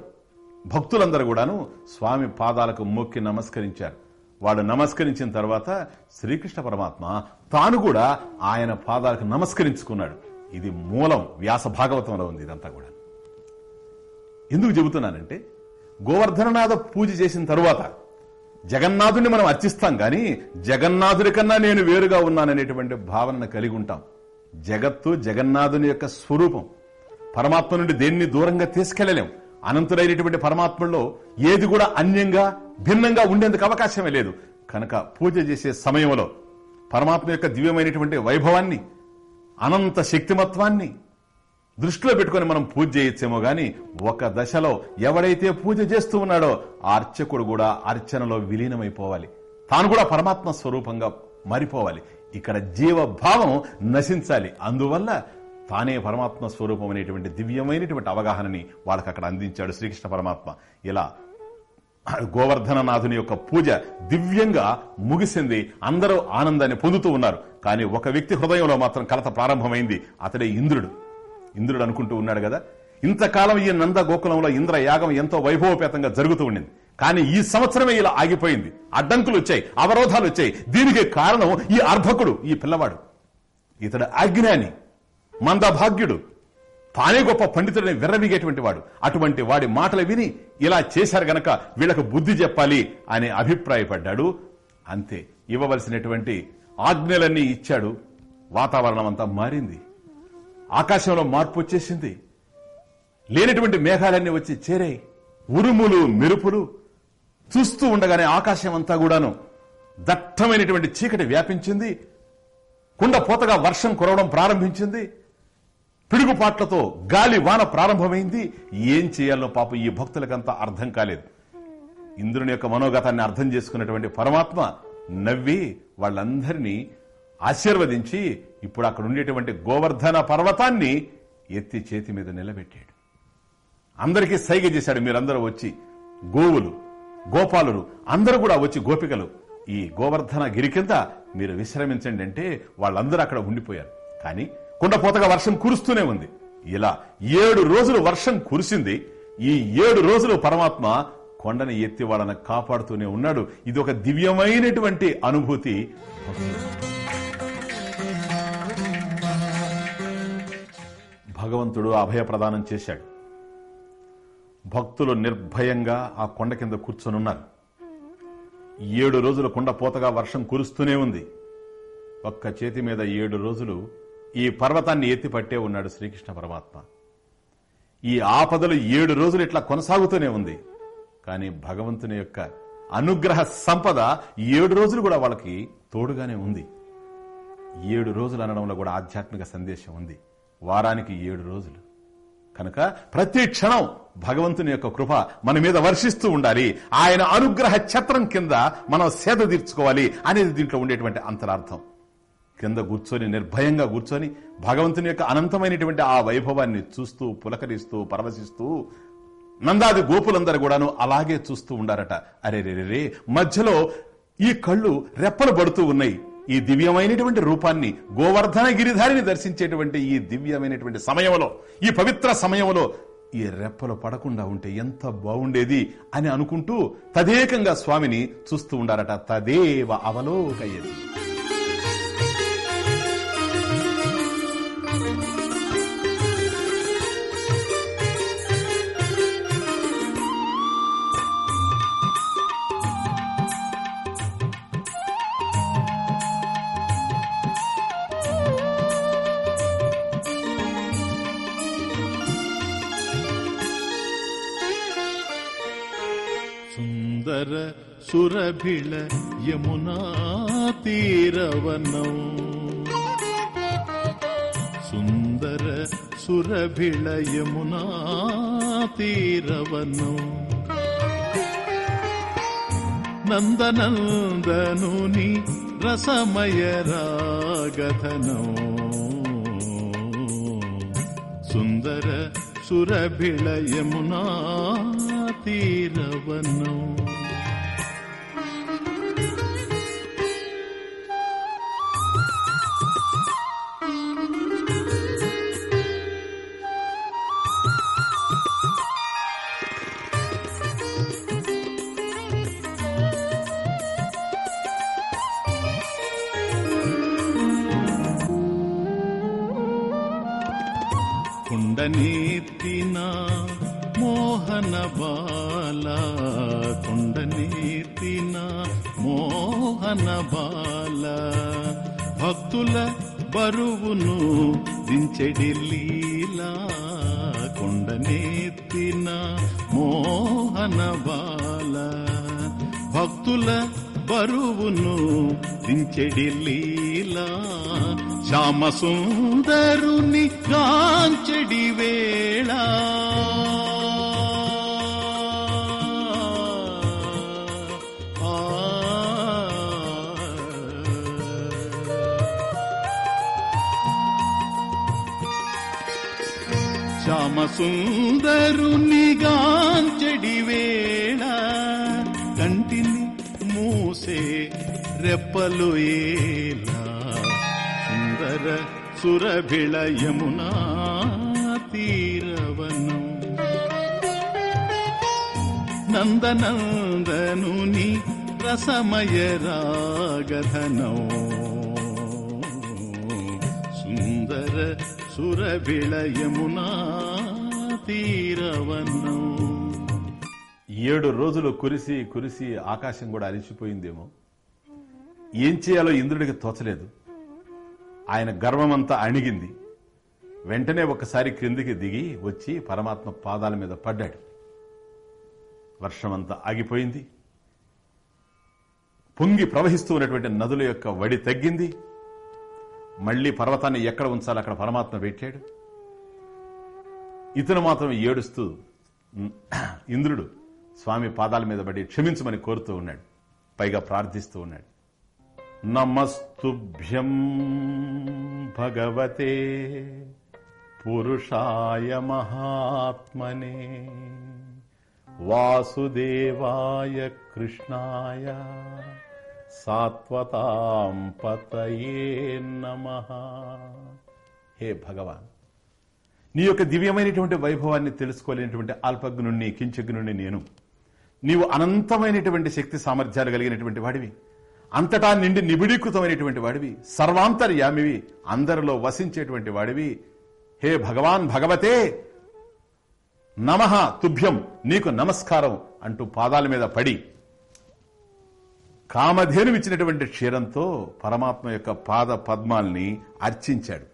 B: భక్తులందరూ కూడాను స్వామి పాదాలకు మొక్కి నమస్కరించారు. వాడు నమస్కరించిన తర్వాత శ్రీకృష్ణ పరమాత్మ తాను కూడా ఆయన పాదాలకు నమస్కరించుకున్నాడు. ఇది మూలం వ్యాస భాగవతంలో ఉంది ఇదంతా కూడా ఎందుకు చెబుతున్నానంటే గోవర్ధననాథ పూజ చేసిన తరువాత జగన్నాథుడిని మనం అర్చిస్తాం కానీ జగన్నాథుడి కన్నా నేను వేరుగా ఉన్నాననేటువంటి భావనను కలిగి ఉంటాం. జగత్తు జగన్నాథుని యొక్క స్వరూపం. పరమాత్మ నుండి దేన్ని దూరంగా తీసుకెళ్ళలేం. అనంతుడైనటువంటి పరమాత్మలో ఏది కూడా అన్యంగా భిన్నంగా ఉండేందుకు అవకాశమే లేదు. కనుక పూజ చేసే సమయంలో పరమాత్మ యొక్క దివ్యమైనటువంటి వైభవాన్ని అనంత శక్తిమత్వాన్ని దృష్టిలో పెట్టుకుని మనం పూజ చేయొచ్చేమో గాని ఒక దశలో ఎవడైతే పూజ చేస్తూ ఉన్నాడో అర్చకుడు కూడా అర్చనలో విలీనమైపోవాలి. తాను కూడా పరమాత్మ స్వరూపంగా మారిపోవాలి. ఇక్కడ జీవభావం నశించాలి. అందువల్ల తానే పరమాత్మ స్వరూపం అనేటువంటి దివ్యమైనటువంటి అవగాహనని వాళ్ళకి అక్కడ అందించాడు శ్రీకృష్ణ పరమాత్మ. ఇలా గోవర్ధననాథుని యొక్క పూజ దివ్యంగా ముగిసింది. అందరూ ఆనందాన్ని పొందుతూ ఉన్నారు. కానీ ఒక వ్యక్తి హృదయంలో మాత్రం కలత ప్రారంభమైంది. అతడే ఇంద్రుడు. ఇంద్రుడు అనుకుంటూ ఉన్నాడు కదా. ఇంతకాలం ఈ నంద గోకులంలో ఇంద్ర యాగం ఎంతో వైభవపేతంగా జరుగుతూ ఉండింది. కానీ ఈ సంవత్సరమే ఇలా ఆగిపోయింది. అడ్డంకులు వచ్చాయి అవరోధాలు వచ్చాయి. దీనికి కారణం ఈ అర్ధకుడు ఈ పిల్లవాడు. ఇతడు అజ్ఞాని మందభాగ్యుడు తానే గొప్ప పండితుడిని విర్రవీగేటువంటి వాడు. అటువంటి వాడి మాటలు విని ఇలా చేశారు గనక వీళ్ళకు బుద్ధి చెప్పాలి అని అభిప్రాయపడ్డాడు. అంతే ఇవ్వవలసినటువంటి ఆజ్ఞలన్నీ ఇచ్చాడు. వాతావరణం అంతా మారింది. ఆకాశంలో మార్పు వచ్చేసింది. లేనటువంటి మేఘాలన్నీ వచ్చి చేరాయి. ఉరుములు మెరుపులు చూస్తూ ఉండగానే ఆకాశం అంతా కూడాను దట్టమైనటువంటి చీకటి వ్యాపించింది. కుండ పోతగా వర్షం కురవడం ప్రారంభించింది. పిడుగుపాట్లతో గాలి వాన ప్రారంభమైంది. ఏం చేయాలో పాపం ఈ భక్తులకంతా అర్థం కాలేదు. ఇంద్రుని యొక్క మనోగతాన్ని అర్థం చేసుకున్నటువంటి పరమాత్మ నవ్వి వాళ్ళందరినీ ఆశీర్వదించి ఇప్పుడు అక్కడ ఉండేటువంటి గోవర్ధన పర్వతాన్ని ఎత్తి చేతి మీద నిలబెట్టాడు. అందరికీ సైగ చేశాడు. మీరందరూ వచ్చి గోవులు గోపాలులు అందరూ కూడా వచ్చి గోపికలు. ఈ గోవర్ధన గిరి కింద మీరు విశ్రమించండి అంటే వాళ్ళందరూ అక్కడ ఉండిపోయారు. కానీ కుండపోతగా వర్షం కురుస్తూనే ఉంది. ఇలా ఏడు రోజులు వర్షం కురిసింది. ఈ ఏడు రోజులు పరమాత్మ కొండని ఎత్తి వాళ్ళని కాపాడుతూనే ఉన్నాడు. ఇది ఒక దివ్యమైనటువంటి అనుభూతి. భగవంతుడు అభయ ప్రదానం చేశాడు. భక్తులు నిర్భయంగా ఆ కొండ కింద కూర్చొనున్నారు. ఏడు రోజుల కుండ పోతగా వర్షం కురుస్తూనే ఉంది. ఒక్క చేతి మీద ఏడు రోజులు ఈ పర్వతాన్ని ఎత్తిపట్టే ఉన్నాడు శ్రీకృష్ణ పరమాత్మ. ఈ ఆపదలు ఏడు రోజులు ఇట్లా కొనసాగుతూనే ఉంది. కానీ భగవంతుని యొక్క అనుగ్రహ సంపద ఏడు రోజులు కూడా వాళ్ళకి తోడుగానే ఉంది. ఏడు రోజులు అనడంలో కూడా ఆధ్యాత్మిక సందేశం ఉంది. వారానికి ఏడు రోజులు. కనుక ప్రతి క్షణం భగవంతుని యొక్క కృప మన మీద వర్షిస్తూ ఉండాలి. ఆయన అనుగ్రహ ఛత్రం కింద మనం సేద తీర్చుకోవాలి అనేది దీంట్లో ఉండేటువంటి అంతరార్థం. కింద కూర్చొని నిర్భయంగా కూర్చొని భగవంతుని యొక్క అనంతమైనటువంటి ఆ వైభవాన్ని చూస్తూ పులకరిస్తూ పరవశిస్తూ నందాది గోపులందరూ కూడాను అలాగే చూస్తూ ఉండారట. అరే రే రే మధ్యలో ఈ కళ్ళు రెప్పలు పడుతూ ఉన్నాయి. ఈ దివ్యమైనటువంటి రూపాన్ని గోవర్ధన గిరిధారిని దర్శించేటువంటి ఈ దివ్యమైనటువంటి సమయంలో ఈ పవిత్ర సమయంలో ఈ రెప్పలు పడకుండా ఉంటే ఎంత బాగుండేది అని అనుకుంటూ తదేకంగా స్వామిని చూస్తూ ఉండారట. తదేవ అవలోకయ్యది
A: సురభిళ యమునా తీరవనం. సుందర సురభిళ యమునా తీరవనం. నందనందనుని రసమయ రాగధనం. సుందర సురభిళ యమునా తీరవనం. కుండనీర్తిన మోహన బాల కుండనీర్తిన మోహన బాల. భక్తుల బరువును దించెడి లీలా కుండనీర్తిన మోహన బాల. భక్తుల బరువును దించెడి లీలా శ్యామ సుందరుని కాంచెడి వేళ. శ్యామ సుందరుని గాంచెడి వేళ. కంటిని మూసే రెప్పలు ఏ సాగర సురభిళ యమునా తీరవను. నందనందనుని రసమయ రాగధనో సుందర సురభిళ యమునా తీరవను.
B: ఏడు రోజులు కురిసి కురిసి ఆకాశం కూడా అరిచిపోయిందేమో ఏం చేయాలో ఇంద్రుడికి తోచలేదు. ఆయన గర్వమంతా అణిగింది. వెంటనే ఒకసారి క్రిందికి దిగి వచ్చి పరమాత్మ పాదాల మీద పడ్డాడు. వర్షమంతా ఆగిపోయింది. పొంగి ప్రవహిస్తూ ఉన్నటువంటి నదుల యొక్క వడి తగ్గింది. మళ్ళీ పర్వతాన్ని ఎక్కడ ఉంచాలో అక్కడ పరమాత్మ పెట్టాడు. ఇతను మాత్రం ఏడుస్తూ ఇంద్రుడు స్వామి పాదాల మీద పడి క్షమించమని కోరుతూ ఉన్నాడు. పైగా ప్రార్థిస్తూ ఉన్నాడు. నమస్తుభ్యం భగవతే పురుషాయ మహాత్మనే. వాసుదేవాయ కృష్ణాయ సాత్వతాం పతయే నమ. హే భగవాన్ నీ యొక్క దివ్యమైనటువంటి వైభవాన్ని తెలుసుకోలేనటువంటి అల్పజ్ఞుణ్ణి కించజ్ఞుణ్ణి నేను. నీవు అనంతమైనటువంటి శక్తి సామర్థ్యాలు కలిగినటువంటి వాడివి. అంతటా నిండి నిబిడీకృతమైనటువంటి వాడివి సర్వాంతర్యామివి అందరిలో వసించేటువంటి వాడివి. హే భగవాన్ భగవతే! నమ తుభ్యం నీకు నమస్కారం అంటూ పాదాల మీద పడి కామధేను ఇచ్చినటువంటి క్షీరంతో పరమాత్మ యొక్క పాద పద్మాల్ని అర్చించాడు.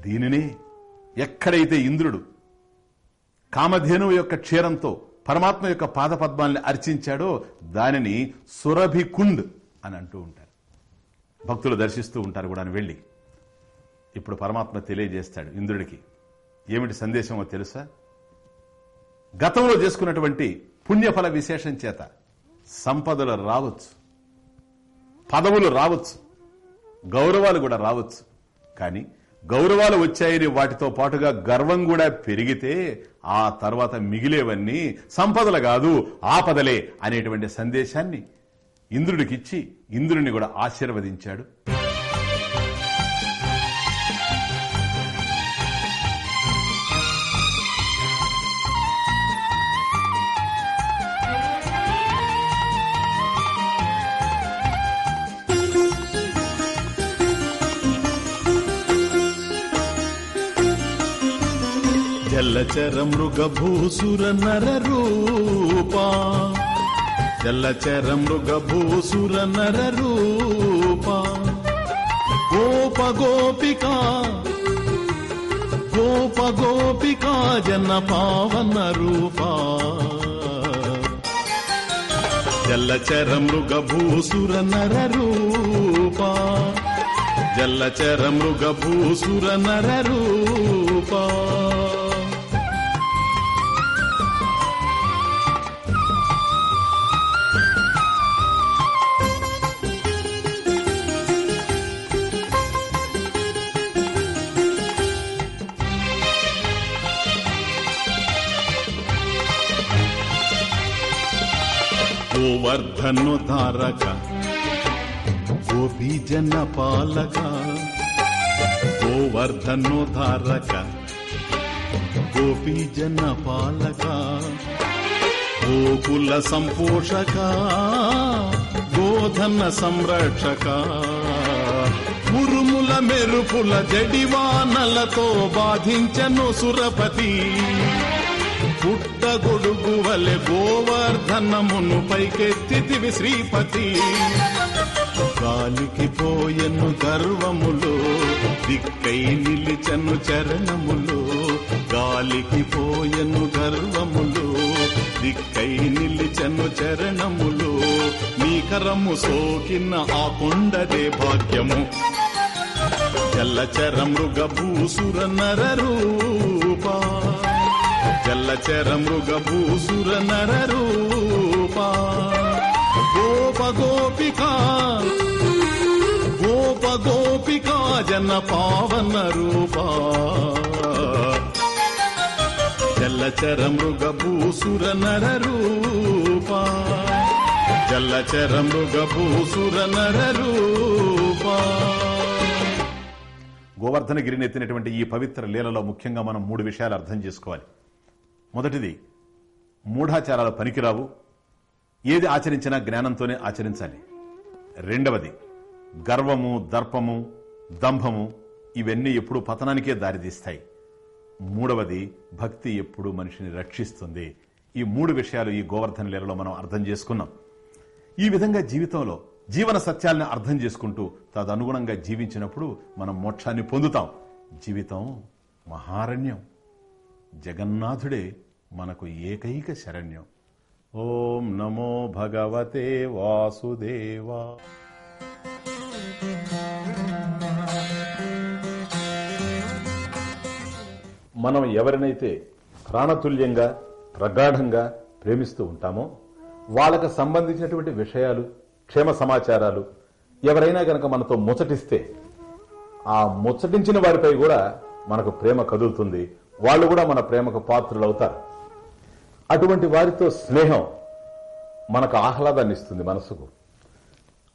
B: దీనినే ఎక్కడైతే ఇంద్రుడు కామధేనువు యొక్క క్షీరంతో పరమాత్మ యొక్క పాద పద్మాల్ని అర్చించాడో దానిని సురభికుండ్ అని అంటూ ఉంటారు. భక్తులు దర్శిస్తూ ఉంటారు కూడా అని వెళ్ళి. ఇప్పుడు పరమాత్మ తెలియజేస్తాడు ఇంద్రుడికి. ఏమిటి సందేశమో తెలుసా? గతంలో చేసుకున్నటువంటి పుణ్యఫల విశేషం చేత సంపదలు రావచ్చు. పదవులు రావచ్చు. గౌరవాలు కూడా రావచ్చు. కానీ గౌరవాలు వచ్చాయని వాటితో పాటుగా గర్వం కూడా పెరిగితే ఆ తర్వాత మిగిలేవన్నీ సంపదలు కాదు ఆపదలే అనేటువంటి సందేశాన్ని ఇంద్రుడికిచ్చి ఇంద్రుని కూడా ఆశీర్వదించాడు.
A: జలచర మృగభూసుర నర రూపా జలచర మృగభూసుర నర రూప. గోప గోపికా గోప గోపికా జన పావన రూపా. జల్లచర మృగభూసుర నర రూపా. జల్లచర మృగభూసుర నర రూప. గోవర్ధనుధారక గోపీజన పాలక గోవర్ధనుధారక గోపీజన పాలక గోకుల సంపోషక గోధన సంరక్షక ఉరుముల మెరుపుల జడివానలతో బాధించను సురపతి. పుట్ట గొడుగు వలె గోవర్ధనమును పైకెత్తితివి శ్రీపతి. గాలికి పోయెను గర్వములో దిక్కై నిలిచను చరణములో గాలికి పోయెను గర్వములో దిక్కై నిలిచను చరణములో నీ కరము సోకిన ఆ కొండదే భాగ్యము. జల్లచర మృగభూసుర భూసుర జల్లచర మృగ భూసుర నర రూపా. గోప గోపికా గోప గోపికా జన పావన రూపా. జల్లచర మృగభూసుర నర రూపా. జల్లచర మృగభూసుర నర రూపా.
B: గోవర్ధనగిరిని ఎత్తినటువంటి ఈ పవిత్ర లీలలో ముఖ్యంగా మనం మూడు విషయాలు అర్థం చేసుకోవాలి. మొదటిది మూఢాచారాలు పనికిరావు. ఏది ఆచరించినా జ్ఞానంతోనే ఆచరించాలి. రెండవది గర్వము దర్పము దంభము ఇవన్నీ ఎప్పుడూ పతనానికే దారితీస్తాయి. మూడవది భక్తి ఎప్పుడు మనిషిని రక్షిస్తుంది. ఈ మూడు విషయాలు ఈ గోవర్ధన లీలలో మనం అర్థం చేసుకున్నాం. ఈ విధంగా జీవితంలో జీవన సత్యాలను అర్థం చేసుకుంటూ తదనుగుణంగా జీవించినప్పుడు మనం మోక్షాన్ని పొందుతాం. జీవితం మహారణ్యం. జగన్నాథుడే మనకు ఏకైక శరణ్యం. ఓం నమో భగవతే వాసుదేవా. మనం ఎవరినైతే ప్రాణతుల్యంగా ప్రగాఢంగా ప్రేమిస్తూ ఉంటామో వాళ్ళకు సంబంధించినటువంటి విషయాలు క్షేమ సమాచారాలు ఎవరైనా గనక మనతో ముచ్చటిస్తే ఆ ముచ్చటించిన వారిపై కూడా మనకు ప్రేమ కదులుతుంది. వాళ్ళు కూడా మన ప్రేమకు పాత్రులు అవుతారు అటువంటి వారితో స్నేహం మనకు ఆహ్లాదాన్ని ఇస్తుంది మనసుకు.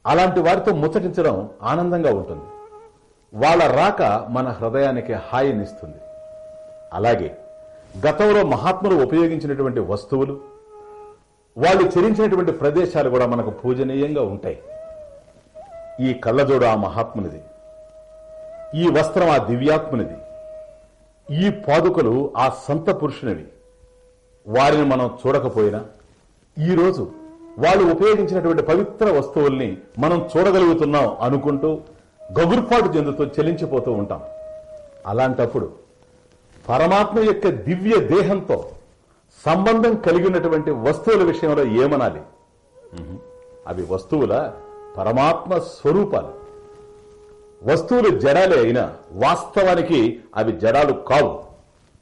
B: అలాంటి వారితో ముచ్చటించడం ఆనందంగా ఉంటుంది. వాళ్ళ రాక మన హృదయానికి హాయినిస్తుంది అలాగే గతంలో మహాత్ములు ఉపయోగించినటువంటి వస్తువులు వాళ్ళు చెరించినటువంటి ప్రదేశాలు కూడా మనకు పూజనీయంగా ఉంటాయి. ఈ కళ్ళజోడు ఆ మహాత్మునిది. ఈ వస్త్రం ఆ దివ్యాత్మునిది. ఈ పాదుకలు ఆ సంత పురుషునివి. వారిని మనం చూడకపోయినా ఈరోజు వాళ్ళు ఉపయోగించినటువంటి పవిత్ర వస్తువుల్ని మనం చూడగలుగుతున్నాం అనుకుంటూ గగుర్పాటు చెందుతూ చెలించిపోతూ ఉంటాం. అలాంటప్పుడు పరమాత్మ యొక్క దివ్య దేహంతో సంబంధం కలిగి ఉన్నటువంటి వస్తువుల విషయంలో ఏమనాలి? అవి వస్తువుల? పరమాత్మ స్వరూపాలు. వస్తువులు జడాలే అయినా వాస్తవానికి అవి జడాలు కావు.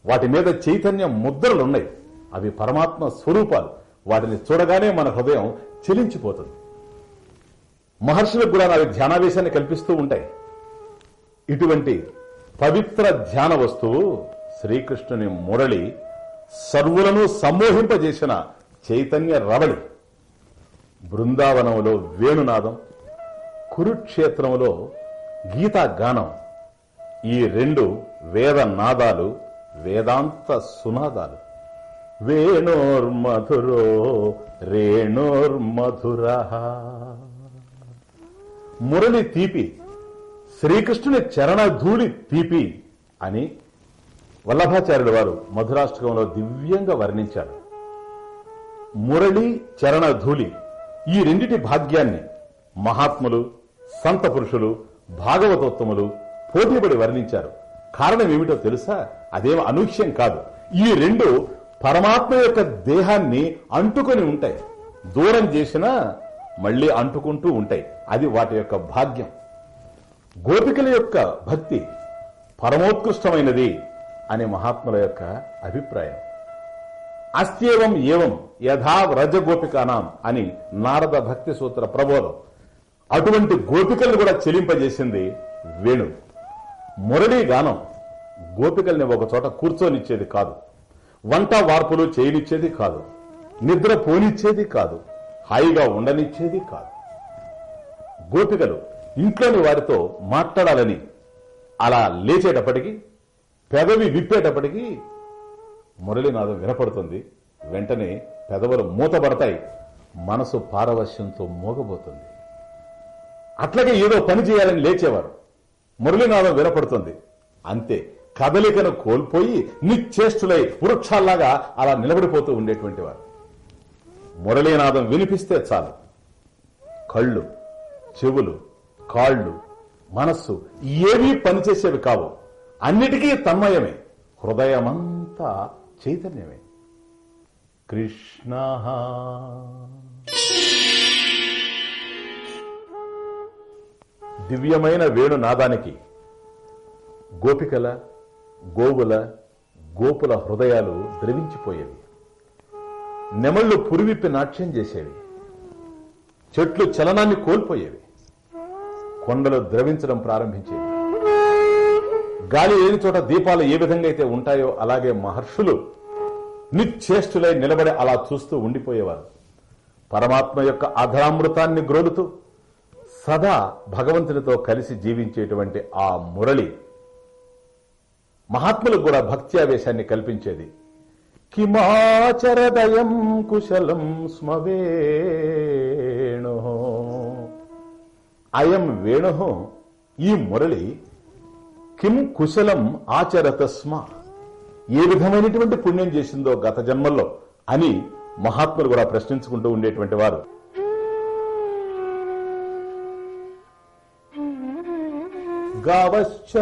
B: వాటి మీద చైతన్య ముద్రలు ఉన్నాయి అవి పరమాత్మ స్వరూపాలు. వాటిని చూడగానే మన హృదయం చెలించిపోతుంది. మహర్షులకు కూడా అవి ధ్యానావేశాన్ని కల్పిస్తూ ఉంటాయి. ఇటువంటి పవిత్ర ధ్యాన వస్తువు శ్రీకృష్ణుని మురళి సర్వులను సమ్మోహింపజేసిన చైతన్య రవళి. బృందావనంలో వేణునాదం కురుక్షేత్రంలో గీతా గానం ఈ రెండు వేద నాదాలు వేదాంత సునాదాలు. వేణోర్మధురో రేణోర్మధుర. మురళి తీపి శ్రీకృష్ణుని చరణధూళి తీపి అని వల్లభాచార్యుల వారు మధురాష్టకంలో దివ్యంగా వర్ణించారు. మురళి చరణధూళి ఈ రెండిటి భాగ్యాన్ని మహాత్ములు సంత పురుషులు భాగవతోత్తములు పోటీపడి వర్ణించారు. కారణం ఏమిటో తెలుసా? అదేం అనూహ్యం కాదు. ఈ రెండు పరమాత్మ యొక్క దేహాన్ని అంటుకొని ఉంటాయి. దూరం చేసినా మళ్ళీ అంటుకుంటూ ఉంటాయి. అది వాటి యొక్క భాగ్యం. గోపికల యొక్క భక్తి పరమోత్కృష్టమైనది అనే మహాత్ముల యొక్క అభిప్రాయం. అస్త్యేవం ఏవం యథా వ్రజ గోపికానాం అని నారద భక్తి సూత్ర ప్రబోధం. అటువంటి గోపికల్ని కూడా చెలింపజేసింది వేణు. మురళీ గానం గోపికల్ని ఒక చోట కూర్చొనిచ్చేది కాదు. వంట వార్పులు చేయనిచ్చేది కాదు. నిద్ర పోనిచ్చేది కాదు. హాయిగా ఉండనిచ్చేది కాదు. గోపికలు ఇంట్లోని వారితో మాట్లాడాలని అలా లేచేటప్పటికి పెదవి విప్పేటప్పటికి మురళీనాదం వినపడుతుంది. వెంటనే పెదవులు మూతపడతాయి. మనసు పారవశ్యంతో మోగబోతుంది. అట్లాగే ఏదో పని చేయాలని లేచేవారు. మురళీనాదం వినపడుతుంది. అంతే కదలికను కోల్పోయి నిశ్చేష్టులై వృక్షాల్లాగా అలా నిలబడిపోతూ ఉండేటువంటి వారు. మురళీనాదం వినిపిస్తే చాలు. కళ్ళు చెవులు కాళ్ళు మనస్సు ఏవీ పనిచేసేవి కావు. అన్నిటికీ తన్మయమే. హృదయమంతా చైతన్యమే. కృష్ణ దివ్యమైన వేణునాదానికి గోపికల గోవుల గోపుల హృదయాలు ద్రవించిపోయేవి. నెమళ్ళు పురివిప్పి నాట్యం చేసేవి. చెట్లు చలనాన్ని కోల్పోయేవి. కొండలు ద్రవించడం ప్రారంభించేవి. గాలి లేని చోట దీపాలు ఏ విధంగా అయితే ఉంటాయో అలాగే మహర్షులు నిశ్చేష్టులై నిలబడి అలా చూస్తూ ఉండిపోయేవారు. పరమాత్మ యొక్క అధరామృతాన్ని గ్రోలుతూ సదా భగవంతునితో కలిసి జీవించేటువంటి ఆ మురళి మహాత్ములకు కూడా భక్తి ఆవేశాన్ని కల్పించేది. కిమాచరదయం కుశలం స్మవేణు. అయం వేణు ఈ మురళి కిం కుశలం ఆచరత స్మ. ఏ విధమైనటువంటి పుణ్యం చేసిందో గత జన్మల్లో అని మహాత్ములు కూడా ప్రశ్నించుకుంటూ ఉండేటువంటి వారు. గావశ్చ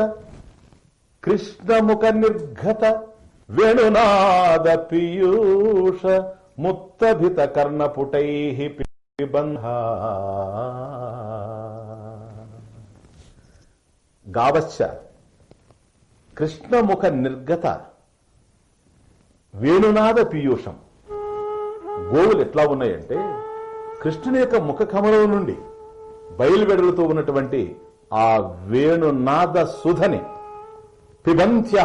B: కృష్ణముఖ నిర్ఘత వేణునాద పీయూష ముత్తభిత కర్ణపుటై పిబంధ గావశ్చ కృష్ణముఖ నిర్గత వేణునాద పీయూషం. గోవులు ఎట్లా ఉన్నాయంటే కృష్ణుని యొక్క ముఖ కమలం నుండి బయలువెడలుతూ ఉన్నటువంటి ఆ వేణునాద సుధని పిబంత్య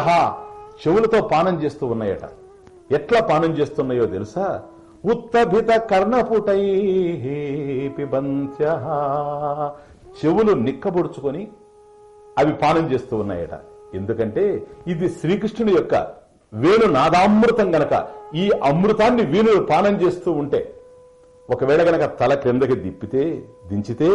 B: చెవులతో పానం చేస్తూ ఉన్నాయట. ఎట్లా పానం చేస్తున్నాయో తెలుసా? ఉత్తభిత కర్ణపుటై పిబంత్య చెవులు నిక్కబొడుచుకొని అవి పానం చేస్తూ ఉన్నాయట. ఎందుకంటే ఇది శ్రీకృష్ణుని యొక్క వేణు నాదామృతం గనక. ఈ అమృతాన్ని వీణులు పానం చేస్తూ ఉంటే ఒకవేళ గనక తల క్రిందకి దిప్పితే దించితే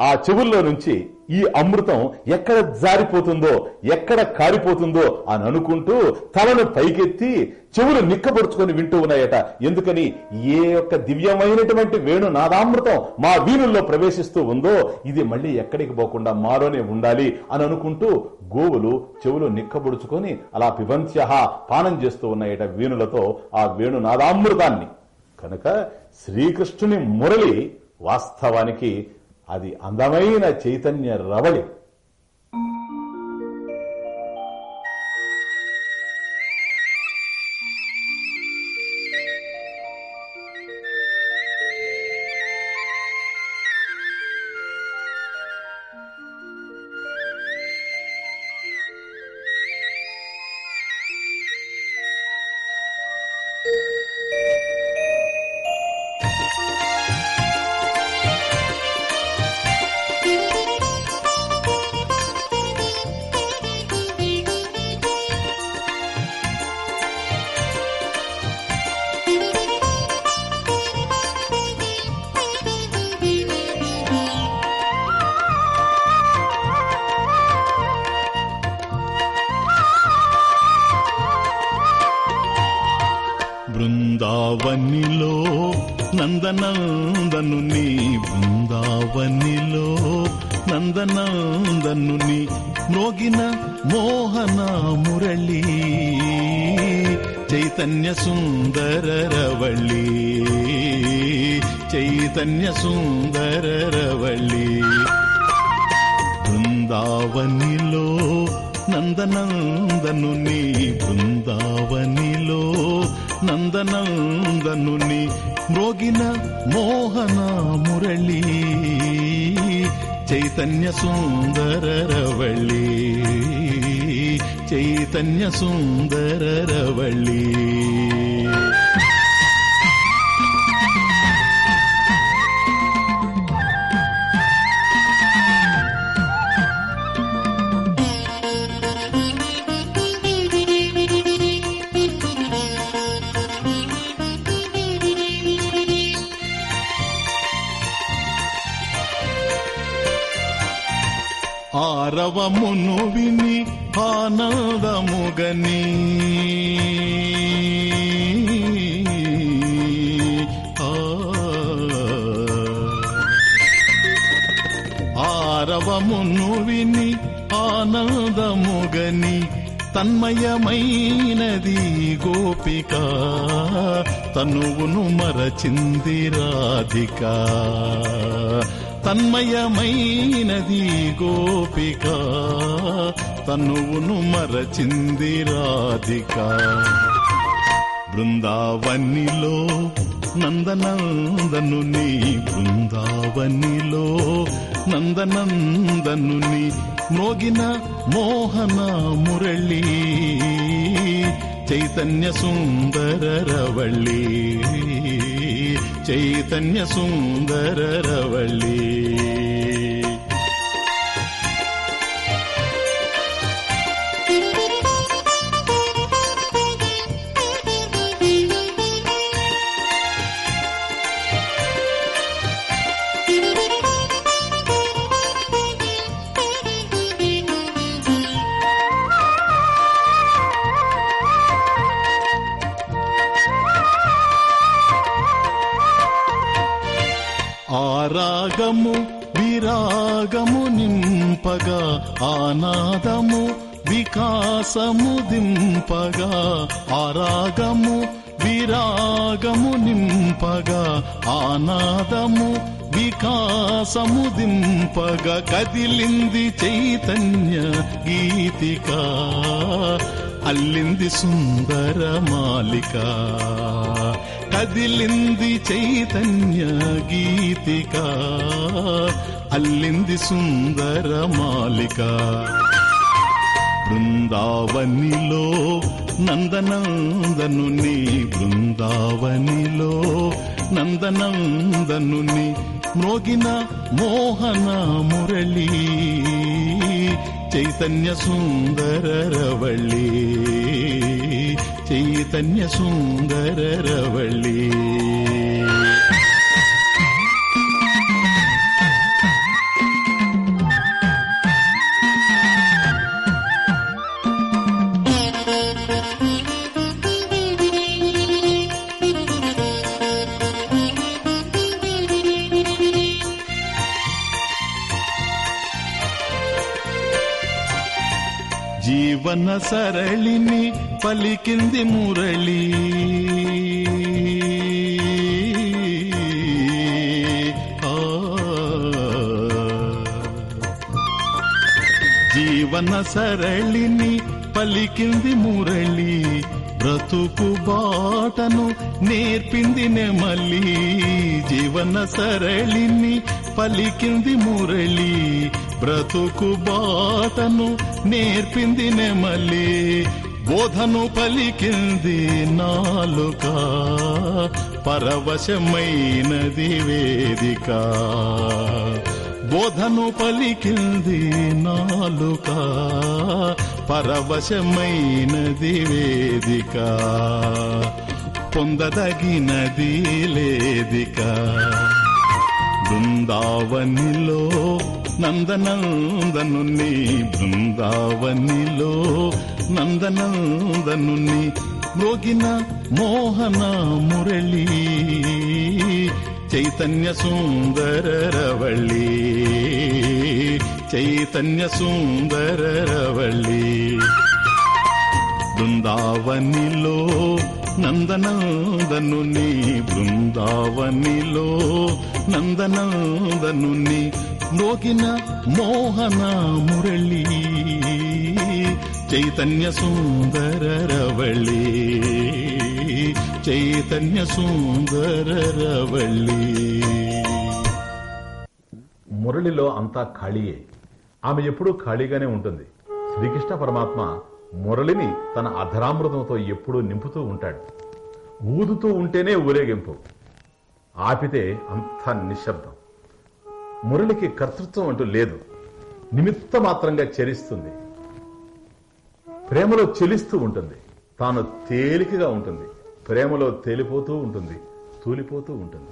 B: ఆ చెవుల్లో నుంచి ఈ అమృతం ఎక్కడ జారిపోతుందో ఎక్కడ కారిపోతుందో అని అనుకుంటూ తలను పైకెత్తి చెవులు నిక్కబొడుచుకొని వింటూ ఉన్నాయట. ఎందుకని? ఏ యొక్క దివ్యమైనటువంటి వేణు నాదామృతం మా వీణుల్లో ప్రవేశిస్తూ ఉందో ఇది మళ్ళీ ఎక్కడికి పోకుండా మాలోనే ఉండాలి అని అనుకుంటూ గోవులు చెవులు నిక్కబొడుచుకొని అలా పిబంత్య పానం చేస్తూ ఉన్నాయట వీణులతో ఆ వేణు నాదామృతాన్ని. కనుక శ్రీకృష్ణుని మురళి వాస్తవానికి అది అందమైన చైతన్య రవళి.
A: చైతన్య సుందర రవళి. ఆరవమును తన్మయమైనది గోపిక తనువును మరచింది రాధిక. తన్మయమైనది గోపిక తనువును మరచింది రాధిక. బృందావనిలో నందనందను నీ బృందావనిలో నందనందను నీ మోగిన మోహన మురళి చైతన్య సుందర రవళి చైతన్య సుందర రవళి. దింపగా ఆనాదము వికాసము దింపగా ఆరాగము విరాగము నింపగా ఆనాదము వికాసము దింపగా కదిలింది చైతన్య గీతిక అల్లింది సుందర మాలిక కదిలింది చైతన్య గీతిక అల్లింది సుందర మాలిక. బృందావనిలో నందనందనుని బృందావనిలో నందనందనుని మ్రోగిన మోహన మురళి. చైతన్య సుందర రవళి. చైతన్య సుందర రవళి. జీవన సరళిని పలికింది మురళి. ఆ. జీవన సరళిని పలికింది మురళి. బ్రతుకు బాటను నేర్పింది నెమలి. జీవన సరళిని పలికింది మురళి. బ్రతుకు బాటను నేర్పింది నెమలి. బోధను పలికింది నాలుక. పరవశమైనది వేదిక. బోధను పలికింది నాలుక. పరవశమైనది వేదిక. పొందదగినది లేదిక. బృందావనిలో నందనందను బృందావనిలో నందనందను మ్రోగిన మోహన మురళి చైతన్య సుందర రవళి చైతన్య సుందర రవళి. బృందావనిలో నందనందనుని బృందావనిలో నందనందనుని నోకిన మోహన మురళి చైతన్య సుందర రవళి చైతన్య సుందర రవళి.
B: మురళిలో అంతా ఖాళీయే. ఆమె ఎప్పుడూ ఖాళీగానే ఉంటుంది. శ్రీకృష్ణ పరమాత్మ మురళిని తన అధరామృతంతో ఎప్పుడూ నింపుతూ ఉంటాడు. ఊదుతూ ఉంటేనే ఊరేగింపు. ఆపితే అంత నిశ్శబ్దం. మురళికి కర్తృత్వం అంటూ లేదు. నిమిత్త మాత్రంగా చరిస్తుంది. ప్రేమలో చెలిస్తూ ఉంటుంది. తాను తేలికగా ఉంటుంది. ప్రేమలో తేలిపోతూ ఉంటుంది. తూలిపోతూ ఉంటుంది.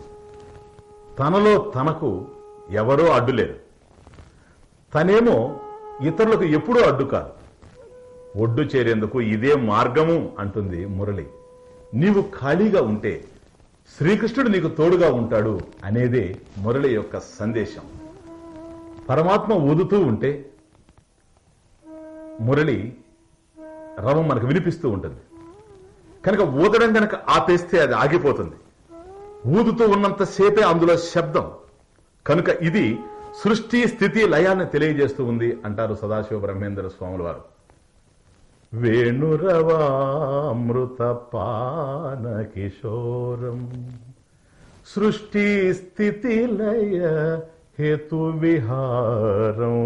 B: తనలో తనకు ఎవరో అడ్డులేరు తనేమో ఇతరులకు ఎప్పుడూ అడ్డు కాదు. ఒడ్డు చేరేందుకు ఇదే మార్గము అంటుంది మురళి. నీవు ఖాళీగా ఉంటే శ్రీకృష్ణుడు నీకు తోడుగా ఉంటాడు అనేదే మురళి యొక్క సందేశం. పరమాత్మ ఊదుతూ ఉంటే మురళి రవం మనకు వినిపిస్తూ ఉంటుంది. కనుక ఊదడం కనుక ఆపేస్తే అది ఆగిపోతుంది. ఊదుతూ ఉన్నంతసేపే అందులో శబ్దం. కనుక ఇది సృష్టి స్థితి లయాన్ని తెలియజేస్తూ ఉంది అంటారు సదాశివ బ్రహ్మేంద్ర స్వాముల వారు. వేణురవామృత పాన కిశోరం సృష్టి స్థితి లయ హేతు విహారం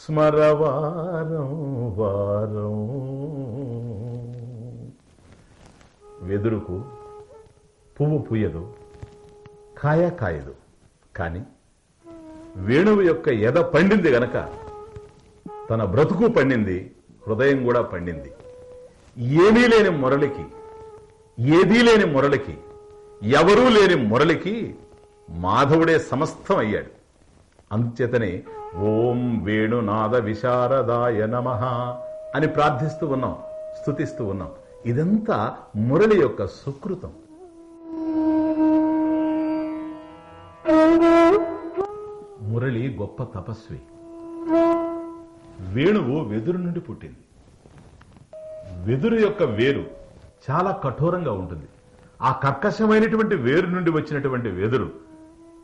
B: స్మరవారం వారం. వెదురుకు పువ్వు పూయదు కాయ కాయదు కాని వేణువు యొక్క ఎద పండింది గనక తన బ్రతుకు పండింది హృదయం కూడా పండింది. ఏమీ లేని మురళికి ఏదీ లేని మురళికి ఎవరూ లేని మురళికి మాధవుడే సమస్తం అయ్యాడు. అంత్యతనే ఓం వేణునాద విశారదాయ నమ అని ప్రార్థిస్తూ ఉన్నాం స్తుతిస్తూ ఉన్నాం. ఇదంతా మురళి యొక్క సుకృతం. మురళి గొప్ప తపస్వి. వేణువు వెదురు నుండి పుట్టింది. వెదురు యొక్క వేరు చాలా కఠోరంగా ఉంటుంది. ఆ కర్కశమైనటువంటి వేరు నుండి వచ్చినటువంటి వెదురు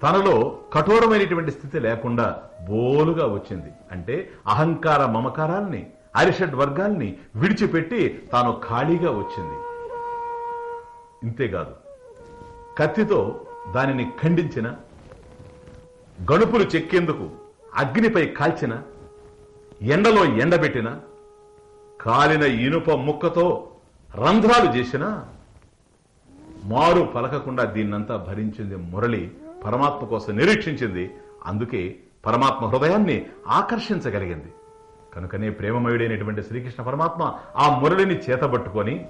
B: తనలో కఠోరమైనటువంటి స్థితి లేకుండా బోలుగా వచ్చింది. అంటే అహంకార మమకారాల్ని అరిషడ్ వర్గాల్ని విడిచిపెట్టి తాను ఖాళీగా వచ్చింది. ఇంతేకాదు కత్తితో దానిని ఖండించిన గణుపులు చెక్కేందుకు అగ్నిపై కాల్చిన ఎండలో ఎండబెట్టిన కాలిన ఇనుప ముక్కతో రంధ్రాలు చేసిన మారు పలకకుండా దీన్నంతా భరించింది మురళి పరమాత్మ కోసం నిరీక్షించింది. అందుకే పరమాత్మ హృదయాన్ని ఆకర్షించగలిగింది. కనుకనే ప్రేమమయుడైనటువంటి శ్రీకృష్ణ పరమాత్మ ఆ మురళిని చేతబట్టుకొని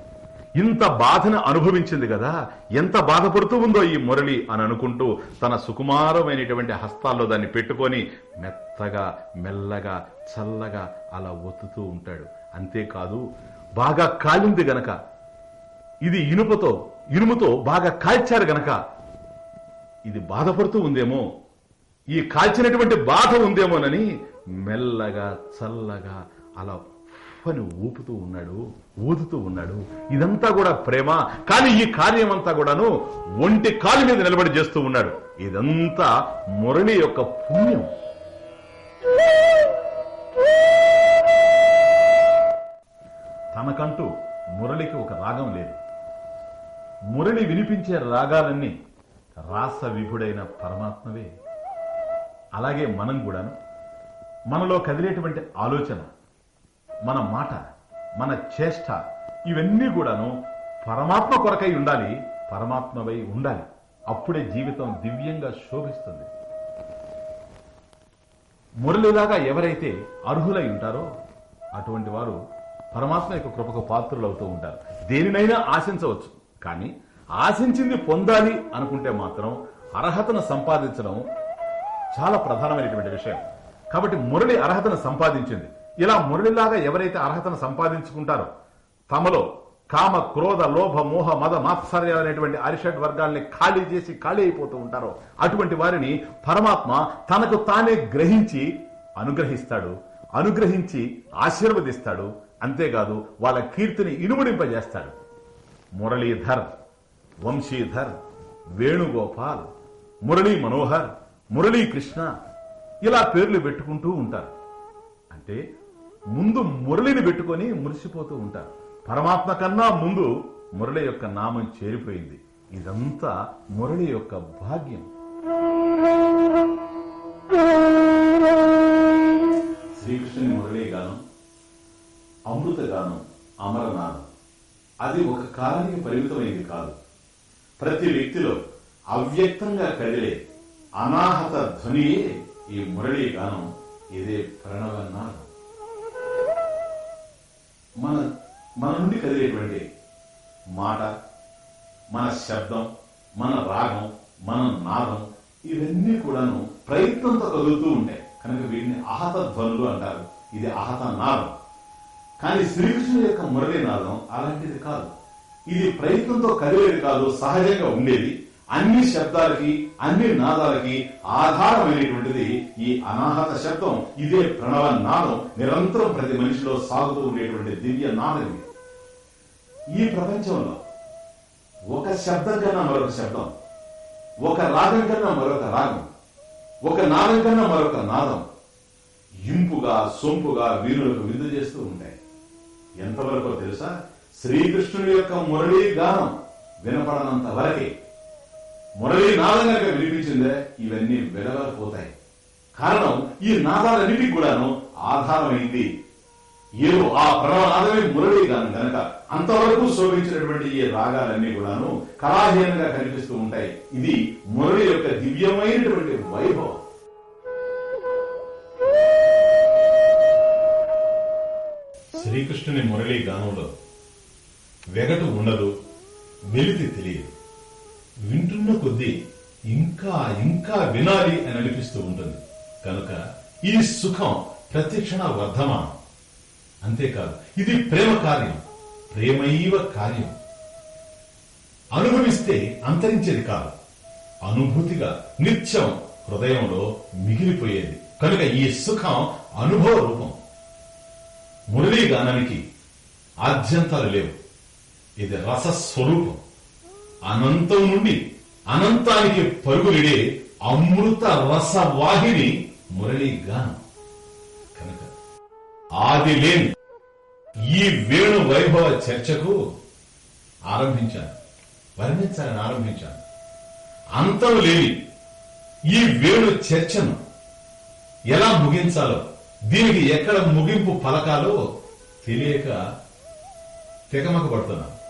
B: ఇంత బాధను అనుభవించింది కదా ఎంత బాధపడుతూ ఉందో ఈ మురళి అని అనుకుంటూ తన సుకుమారమైనటువంటి హస్తాల్లో దాన్ని పెట్టుకొని మెత్తగా మెల్లగా చల్లగా అలా ఒత్తుతూ ఉంటాడు. అంతేకాదు బాగా కాలింది గనక ఇది ఇనుపతో ఇనుముతో బాగా కాల్చారు గనక ఇది బాధపడుతూ ఉందేమో ఈ కాల్చినటువంటి బాధ ఉందేమోనని మెల్లగా చల్లగా అలా అని ఊపుతూ ఉన్నాడు ఊదుతూ ఉన్నాడు. ఇదంతా కూడా ప్రేమ కానీ ఈ కార్యం అంతా కూడాను ఒంటి కాలు మీద నిలబడి చేస్తూ ఉన్నాడు. ఇదంతా మురళి యొక్క పుణ్యం. తనకంటూ మురళికి ఒక రాగం లేదు. మురళి వినిపించే రాగాలన్నీ రాస విభుడైన పరమాత్మవే. అలాగే మనం కూడాను మనలో కదిలేటువంటి ఆలోచన మన మాట మన చేష్ట ఇవన్నీ కూడాను పరమాత్మ కొరకై ఉండాలి పరమాత్మవై ఉండాలి. అప్పుడే జీవితం దివ్యంగా శోభిస్తుంది. మురళిలాగా ఎవరైతే అర్హులై ఉంటారో అటువంటి వారు పరమాత్మ యొక్క కృపకు పాత్రులు అవుతూ ఉంటారు. దేనినైనా ఆశించవచ్చు కానీ ఆశించింది పొందాలి అనుకుంటే మాత్రం అర్హతను సంపాదించడం చాలా ప్రధానమైనటువంటి విషయం. కాబట్టి మురళి అర్హతను సంపాదించింది. ఇలా మురళిలాగా ఎవరైతే అర్హతను సంపాదించుకుంటారో తమలో కామ క్రోధ లోభ మోహ మద మాత్సర్య అనేటువంటి అరిషడ్ వర్గాల్ని ఖాళీ చేసి ఖాళీ అయిపోతూ ఉంటారో అటువంటి వారిని పరమాత్మ తనకు తానే గ్రహించి అనుగ్రహిస్తాడు అనుగ్రహించి ఆశీర్వదిస్తాడు అంతేకాదు వాళ్ళ కీర్తిని ఇనుముడింపజేస్తాడు. మురళీధర్ వంశీధర్ వేణుగోపాల్ మురళీ మనోహర్ మురళీ కృష్ణ ఇలా పేర్లు పెట్టుకుంటూ ఉంటారు. అంటే ముందు మురళిని పెట్టుకొని మురిసిపోతూ ఉంటారు. పరమాత్మ కన్నా ముందు మురళి యొక్క నామం చేరిపోయింది. ఇదంతా మురళి యొక్క భాగ్యం. శ్రీకృష్ణుని మురళీ గానం అమృత గానం అమరనాథం అది ఒక కాలానికి పరిమితమైంది కాదు. ప్రతి వ్యక్తిలో అవ్యక్తంగా కదిలే అనాహత ధ్వనియే ఈ మురళీ గానం. ఇదే ప్రణవనాదం మన మన నుండి కదిలేటువంటి మాట మన శబ్దం మన రాగం మన నాదం ఇవన్నీ కూడాను ప్రయత్నంతో కదులుతూ ఉంటాయి కనుక వీటిని ఆహత ధ్వనులు అంటారు. ఇది ఆహత నాదం. కానీ శ్రీకృష్ణుడు యొక్క మురళీ నాదం అలాంటిది కాదు. ఇది ప్రయత్నంతో కదిలేది కాదు సహజంగా ఉండేది. అన్ని శబ్దాలకి అన్ని నాదాలకి ఆధారమైనటువంటిది ఈ అనాహత శబ్దం. ఇదే ప్రణవ నాదం. నిరంతరం ప్రతి మనిషిలో సాగుతూ ఉండేటువంటి దివ్య నాదం ఈ ప్రపంచంలో ఒక శబ్దం కన్నా మరొక శబ్దం ఒక రాగం కన్నా మరొక రాగం ఒక నాదం కన్నా మరొక నాదం ఇంపుగా సొంపుగా వీరులకు విందు చేస్తూ ఉంటాయి. ఎంతవరకు తెలుసా? శ్రీకృష్ణుడి యొక్క మురళీ గానం వినపడనంత వరకే మురళి నాదం కనుక వినిపించిందే ఇవన్నీ వెలవలిపోతాయి. కారణం ఈ నాదాలన్నిటికి కూడాను ఆధారమైంది. ఏదో ఆ ప్రణవనాదమే మురళి గానం కనుక అంతవరకు శోభించినటువంటి ఈ రాగాలన్నీ కూడాను కళాహీనంగా కనిపిస్తూ ఉంటాయి. ఇది మురళి యొక్క దివ్యమైనటువంటి వైభవం. శ్రీకృష్ణుని మురళి గానంలో వెగటు ఉండదు వెలితి తెలియదు. వింటున్న కొద్దీ ఇంకా ఇంకా వినాలి అని అనిపిస్తూ ఉంటుంది. కనుక ఈ సుఖం ప్రతిక్షణ వర్ధమానం. అంతేకాదు ఇది ప్రేమ కార్యం ప్రేమైవ కార్యం. అనుభవిస్తే అంతరించేది కాదు. అనుభూతిగా నిత్యం హృదయంలో మిగిలిపోయేది. కనుక ఈ సుఖం అనుభవ రూపం. మురళీ గానానికి ఆద్యంతాలు లేవు. ఇది రస స్వరూపం అనంతం నుండి అనంతానికి పరుగులిడే అమృత రసవాహిని వాహిని గానం. కనుక ఆది లేని ఈ వేణు వైభవ చర్చకు ఆరంభించాను. వర్ణించాలని ఆరంభించాను. అంతం లేని ఈ వేణు చర్చను ఎలా ముగించాలో దీనికి ఎక్కడ ముగింపు పలకాలో తెలియక తెగమక పడుతున్నాను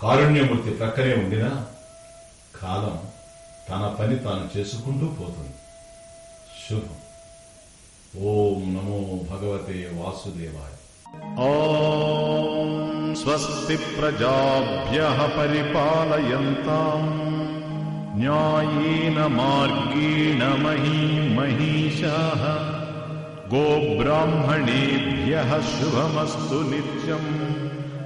B: కారుణ్యమూర్తి ప్రక్కనే ఉండినా కాలం తన పని తాను చేసుకుంటూ పోతుంది. శుభం. ఓం నమో భగవతే వాసుదేవాయ.
A: స్వస్తి ప్రజాభ్య పరిపాలయంతాం. న్యాయేన మార్గేణ మహీ మహిషా గోబ్రాహ్మణేభ్య శుభమస్తు నిత్యం.